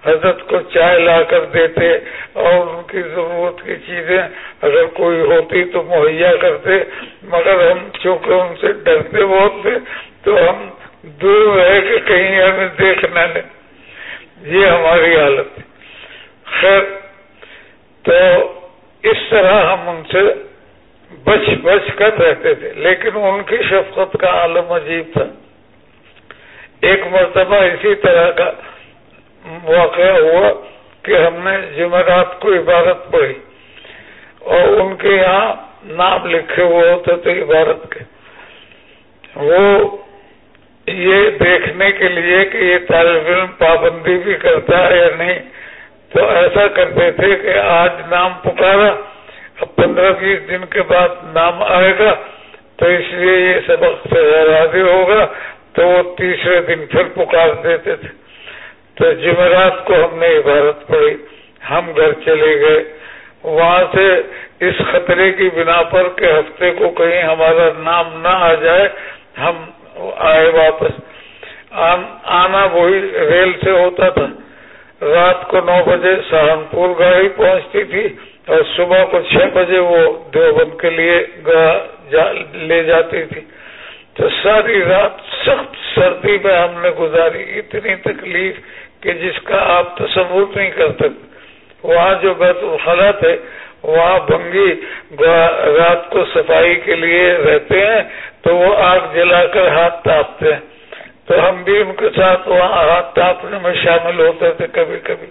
حضرت کو چائے لا کر دیتے اور ان کی ضرورت کی چیزیں اگر کوئی ہوتی تو مہیا کرتے، مگر ہم چونکہ ان سے ڈرتے بہت تھے تو ہم دور رہے کہ کہیں ہمیں دیکھ نہ لیں۔ یہ ہماری حالت خیر، تو اس طرح ہم ان سے بچ بچ کر رہتے تھے، لیکن ان کی شفقت کا عالم عجیب تھا۔ ایک مرتبہ اسی طرح کا واقعہ ہوا کہ ہم نے جمعرات کو عبارت پڑھی اور ان کے یہاں نام لکھے ہوئے ہوتے تھے عبارت کے۔ وہ یہ دیکھنے کے لیے کہ یہ طالب علم پابندی بھی کرتا ہے یا نہیں، تو ایسا کرتے تھے کہ آج نام پکارا اب پندرہ بیس دن کے بعد نام آئے گا، تو اس لیے یہ سبق سے حاضر ہوگا، تو وہ تیسرے دن پھر پکار دیتے تھے۔ تو جمعرات کو ہم نے عبارت پڑھی، ہم گھر چلے گئے۔ وہاں سے اس خطرے کی بنا پر کہ ہفتے کو کہیں ہمارا نام نہ آ جائے، ہم آئے واپس۔ آنا وہی ریل سے ہوتا تھا۔ رات کو نو بجے سہارنپور گاڑی پہنچتی تھی۔ اور صبح کو چھ بجے وہ دیوبند کے لیے لے جاتی تھی۔ تو ساری رات سخت سردی میں ہم نے گزاری۔ اتنی تکلیف کہ جس کا آپ تصور نہیں کر سکتے۔ وہاں جو بیت الخلا تھے، وہاں بنگی رات کو صفائی کے لیے رہتے ہیں، تو وہ آگ جلا کر ہاتھ تاپتے ہیں۔ تو ہم بھی ان کے ساتھ وہاں ہاتھ تاپنے میں شامل ہوتے تھے کبھی کبھی۔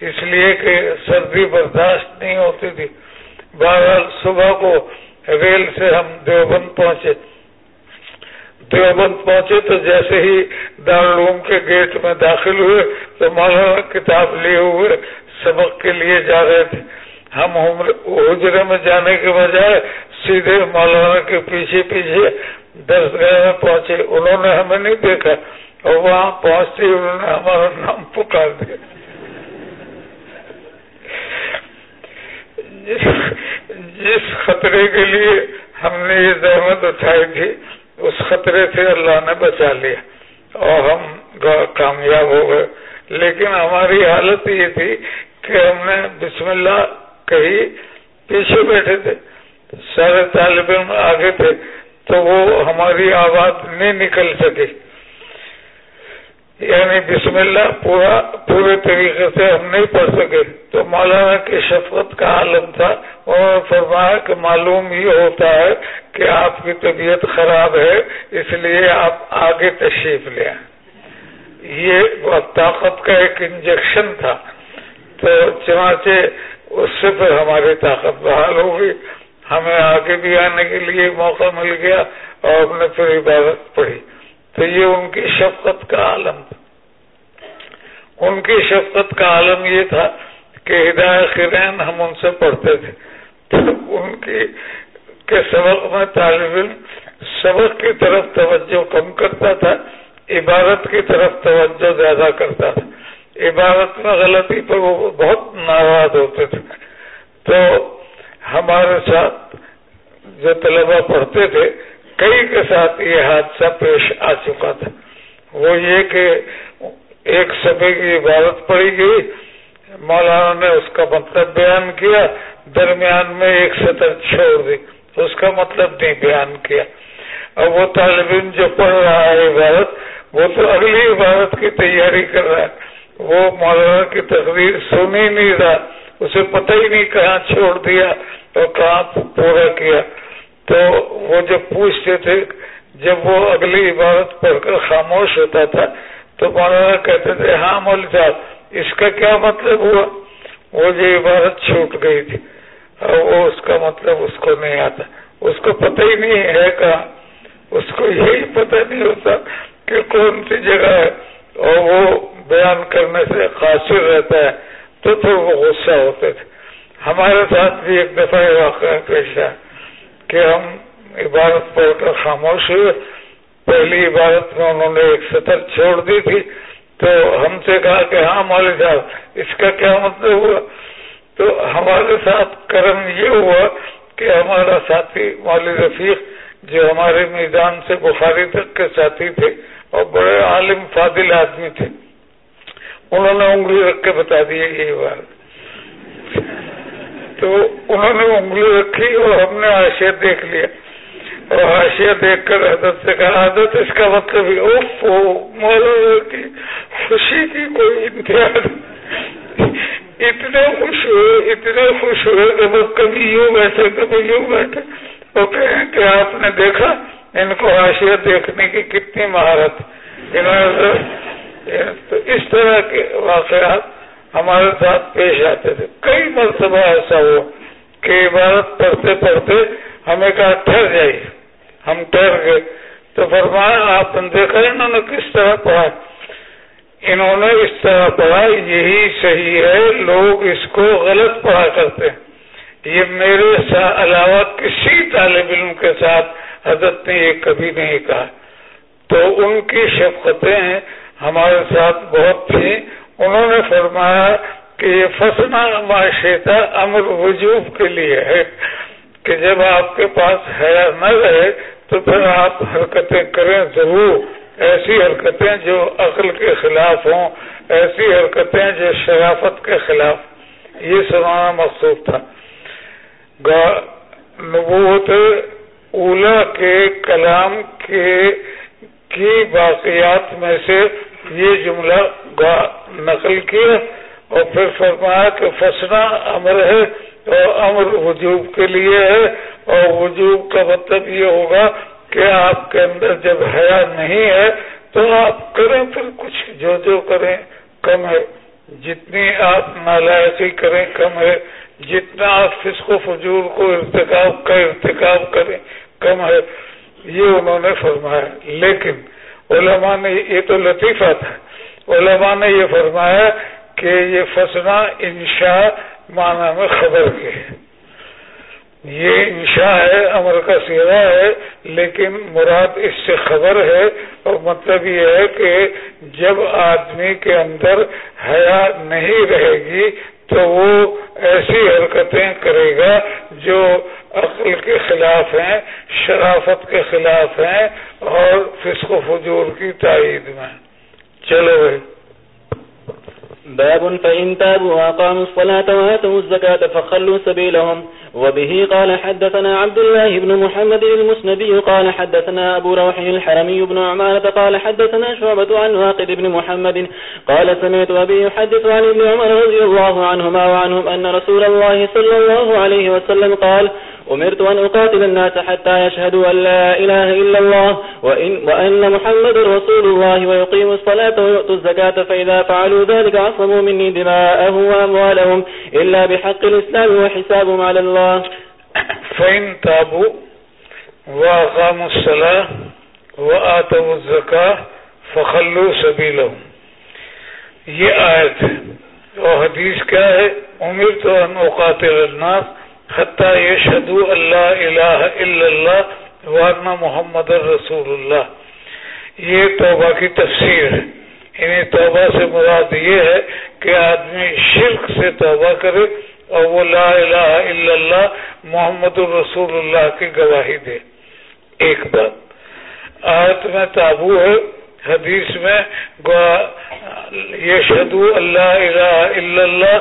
اس لیے کہ سردی برداشت نہیں ہوتی تھی۔ بہرحال صبح کو ریل سے ہم دیوبند پہنچے۔ دیوبند پہنچے تو جیسے ہی دارالعلوم کے گیٹ میں داخل ہوئے تو مولانا کتاب لیے ہوئے سبق کے لیے جا رہے تھے۔ ہم حجرے میں جانے کے بجائے سیدھے مولانا کے پیچھے پیچھے دس گاہ میں پہنچے۔ انہوں نے ہمیں نہیں دیکھا اور وہاں پہنچتے انہوں نے ہمارا نام پکار دیا۔ جس خطرے کے لیے ہم نے یہ زحمت اٹھائی تھی، اس خطرے سے اللہ نے بچا لیا۔ اور ہم کامیاب ہو گئے۔ لیکن ہماری حالت یہ تھی کہ ہم نے بسم اللہ کہی، پیچھے بیٹھے تھے۔ سارے طالب علم آگے تھے، تو وہ ہماری آواز نہیں نکل سکی۔ یعنی بسم اللہ پورا پورے طریقے سے ہم نہیں پڑھ سکے۔ تو مولانا کی شفقت کا عالم تھا۔ اور فرمایا کہ معلوم ہی ہوتا ہے کہ آپ کی طبیعت خراب ہے، اس لیے آپ آگے تشریف لیں۔ یہ طاقت کا ایک انجیکشن تھا۔ تو چنانچہ اس سے پھر ہماری طاقت بحال ہو گئی۔ ہمیں آگے بھی آنے کے لیے موقع مل گیا اور ہم نے پھر عبادت پڑھی۔ تو یہ ان کی شفقت کا عالم تھا۔ ان کی شفقت کا عالم یہ تھا کہ ہدایت خرین ہم ان سے پڑھتے تھے۔ تو ان کی کے سبق میں طالب علم سبق کی طرف توجہ کم کرتا تھا، عبادت کی طرف توجہ زیادہ کرتا تھا۔ عبادت میں غلطی پر وہ بہت ناراض ہوتے تھے۔ تو ہمارے ساتھ جو طلبا پڑھتے تھے کئی کے ساتھ یہ حادثہ پیش آ چکا تھا۔ وہ یہ کہ ایک سبھی کی عبادت پڑی گئی۔ مولانا نے اس کا مطلب بیان کیا۔ درمیان میں ایک سطر چھوڑ دی۔ اس کا مطلب نہیں بیان کیا۔ اور وہ طالب علم جو پڑھ رہا ہے عبادت، وہ تو اگلی عبادت کی تیاری کر رہا ہے۔ وہ مولانا کی تقریر سن ہی نہیں رہا۔ اسے پتہ ہی نہیں کہاں چھوڑ دیا اور کہاں پورا کیا۔ تو وہ جب پوچھتے تھے، جب وہ اگلی عبارت پڑھ کر خاموش ہوتا تھا، تو مولانا کہتے تھے ہاں مول صاحب، اس کا کیا مطلب ہوا؟ وہ جو عبارت چھوٹ گئی تھی اور وہ اس کا مطلب اس کو نہیں آتا۔ اس کو پتہ ہی نہیں ہے کہاں۔ اس کو یہی پتہ نہیں ہوتا کہ کون سی جگہ ہے۔ اور وہ بیان کرنے سے قاصر رہتا ہے، تو پھر وہ غصہ ہوتے تھے۔ ہمارے ساتھ بھی ایک دفعہ واقعہ پیش ہے کہ ہم عبارت پڑھ کر خاموش ہوئے۔ پہلی عبارت میں انہوں نے ایک سطر چھوڑ دی تھی۔ تو ہم سے کہا کہ ہاں مولوی صاحب، اس کا کیا مطلب ہوا؟ تو ہمارے ساتھ کرم یہ ہوا کہ ہمارا ساتھی مولوی رفیق جو ہمارے میدان سے بخاری تک کے ساتھی تھے اور بڑے عالم، فاضل آدمی تھے، انہوں نے انگلی رکھ کے بتا دی یہ بات تو انہوں نے انگلی رکھی اور ہم نے آشیت دیکھ لیا۔ اور حاشیہ دیکھ کر حضرت سے کہا، حضرت، اس کا مطلب کی خوشی کی کوئی انتہا اتنے خوش ہوئے اتنے خوش ہوئے کہ وہ کبھی یوں بیٹھے، کبھی یوں بیٹھے۔ وہ کہیں کہ آپ نے دیکھا، ان کو حاشیہ دیکھنے کی کتنی مہارت۔ انہوں نے تو اس طرح کے واقعات ہمارے ساتھ پیش آتے تھے۔ کئی مرتبہ ایسا ہوا کہ عبارت پڑھتے پڑھتے ہمیں کہا ٹھہر جائیے۔ ہم ٹھہر گئے۔ تو فرمایا آپ نے دیکھا انہوں نے کس طرح پڑھا؟ انہوں نے اس طرح پڑھا، یہی صحیح ہے، لوگ اس کو غلط پڑھا کرتے ہیں۔ یہ میرے علاوہ کسی طالب علم کے ساتھ حضرت نے یہ کبھی نہیں کہا۔ تو ان کی شفقتیں ہمارے ساتھ بہت تھیں۔ انہوں نے فرمایا کہ یہ فسنا معاشیتا امر وجوب کے لیے ہے کہ جب آپ کے پاس حیا نہ رہے تو پھر آپ حرکتیں کریں ضرور۔ ایسی حرکتیں جو عقل کے خلاف ہوں، ایسی حرکتیں جو شرافت کے خلاف۔ یہ سنانا مقصود تھا۔ نبوت اولا کے کلام کے، کی باقیات میں سے یہ جملہ نقل کیا اور پھر فرمایا کہ فسنا امر ہے اور امر وجوب کے لیے ہے اور وجوب کا مطلب یہ ہوگا کہ آپ کے اندر جب حیا نہیں ہے تو آپ کریں پھر کچھ، جو جو کریں کم ہے۔ جتنی آپ نالائقی کریں کم ہے۔ جتنا آپ فسق و فجور کو ارتکاب، کا ارتکاب کریں کم ہے۔ یہ انہوں نے فرمایا۔ لیکن علماء نے یہ تو لطیفہ تھا۔ علماء نے یہ فرمایا کہ یہ فسنا انشاء معنی میں خبر کے یہ انشاء ہے امر کا سیرا ہے، لیکن مراد اس سے خبر ہے اور مطلب یہ ہے کہ جب آدمی کے اندر حیا نہیں رہے گی تو وہ ایسی حرکتیں کرے گا جو عقل کے خلاف ہیں، شرافت کے خلاف ہیں اور فسق و فجور کی تائید میں۔ چلو بھائی۔ باب فإن تابوا وأقاموا الصلاة وآتوا الزكاة فخلوا سبيلهم. وبه قال حدثنا عبد الله بن محمد المسندي قال حدثنا أبو روح الحرمي بن عمارة قال حدثنا شعبة عن واقد بن محمد قال سمعت أبي يحدث عن ابن عمر رضي الله عنهما وعنهم أن رسول الله صلى الله عليه وسلم قال أمرت أن أقاتل الناس حتى يشهدوا أن لا إله إلا الله وإن, وأن محمد رسول الله ويقيموا الصلاة ويؤتوا الزكاة فإذا فعلوا ذلك عصموا مني دماءهم وأموالهم إلا بحق الإسلام وحسابهم على الله. فإن تابوا وأقاموا الصلاة وآتوا الزكاة فخلوا سبيلهم. یہ آیت ہے اور حدیث کیا ہے؟ امیر تو ان اوقاتل الناس حتیٰ یشہدو اللہ الہ الا اللہ وارنا محمد رسول اللہ یہ توبہ کی تفسیر ہے. انہیں توبہ سے مراد یہ ہے کہ آدمی شرک سے توبہ کرے اور وہ لا الہ الا اللہ محمد الرسول اللہ کی گواہی دے. ایک بات. آیت میں تابو ہے. حدیث میں یشہدو اللہ الہ الا اللہ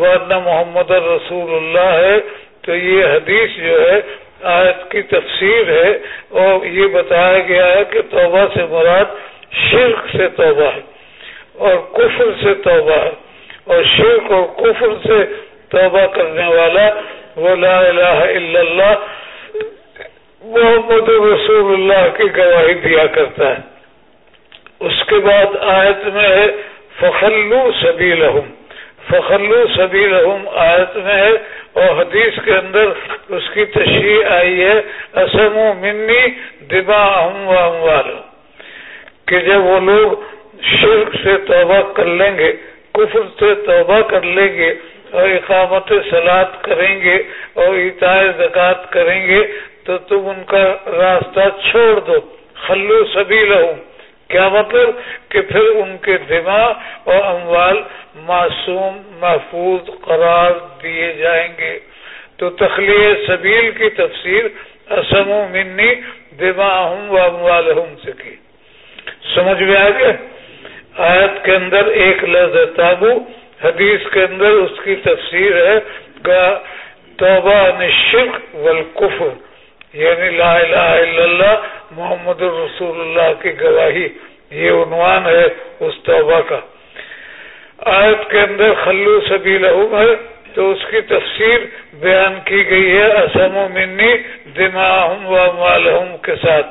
وارنا محمد رسول اللہ ہے. تو یہ حدیث جو ہے، آیت کی تفسیر ہے اور یہ بتایا گیا ہے کہ توبہ سے مراد شرک سے توبہ ہے اور کفر سے توبہ ہے۔ اور شرک اور کفر سے توبہ کرنے والا وہ لا الہ الا اللہ، محمد رسول اللہ کی گواہی دیا کرتا ہے۔ اس کے بعد آیت میں ہے فخلو سبھی فخلو سبھی لہم آیت میں ہے، اور حدیث کے اندر اس کی تشریح آئی ہے اسم و منی دبا کہ جب وہ لوگ شرک سے توبہ کر لیں گے، کفر سے توبہ کر لیں گے، اور اقامت سلاد کریں گے، اور اتائے زکات کریں گے، تو تم ان کا راستہ چھوڑ دو۔ خلو سبھی لہو کیا مطلب کہ پھر ان کے دماغ اور اموال معصوم، محفوظ قرار دیے جائیں گے۔ تو تخلیہ سبیل کی تفسیر اسم و منی دماغ و اموال سے کی سمجھ میں آ گیا؟ آیت کے اندر ایک لفظ تابو، حدیث کے اندر اس کی تفسیر ہے توبہ نشرک والکفر۔ یعنی لا الہ الا اللہ، محمد الرسول اللہ کی گواہی، یہ عنوان ہے اس توبہ کا۔ آیت کے اندر خلو سبھی لہم ہے، تو اس کی تفسیر بیان کی گئی ہے، اسم و منی دماغ و کے ساتھ۔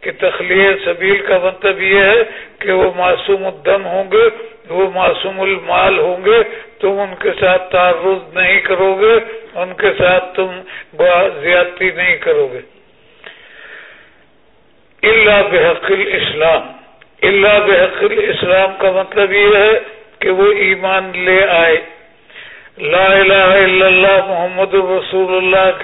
کہ تخلیہ سبیل کا مطلب یہ ہے کہ وہ معصوم الدم ہوں گے وہ معصوم المال ہوں گے، تم ان کے ساتھ تعرض نہیں کرو گے، ان کے ساتھ تم زیادتی نہیں کرو گے۔ اللہ بحق الاسلام اللہ بحق الاسلام کا مطلب یہ ہے کہ وہ ایمان لے آئے۔ لا الہ الا اللہ محمد رسول اللہ۔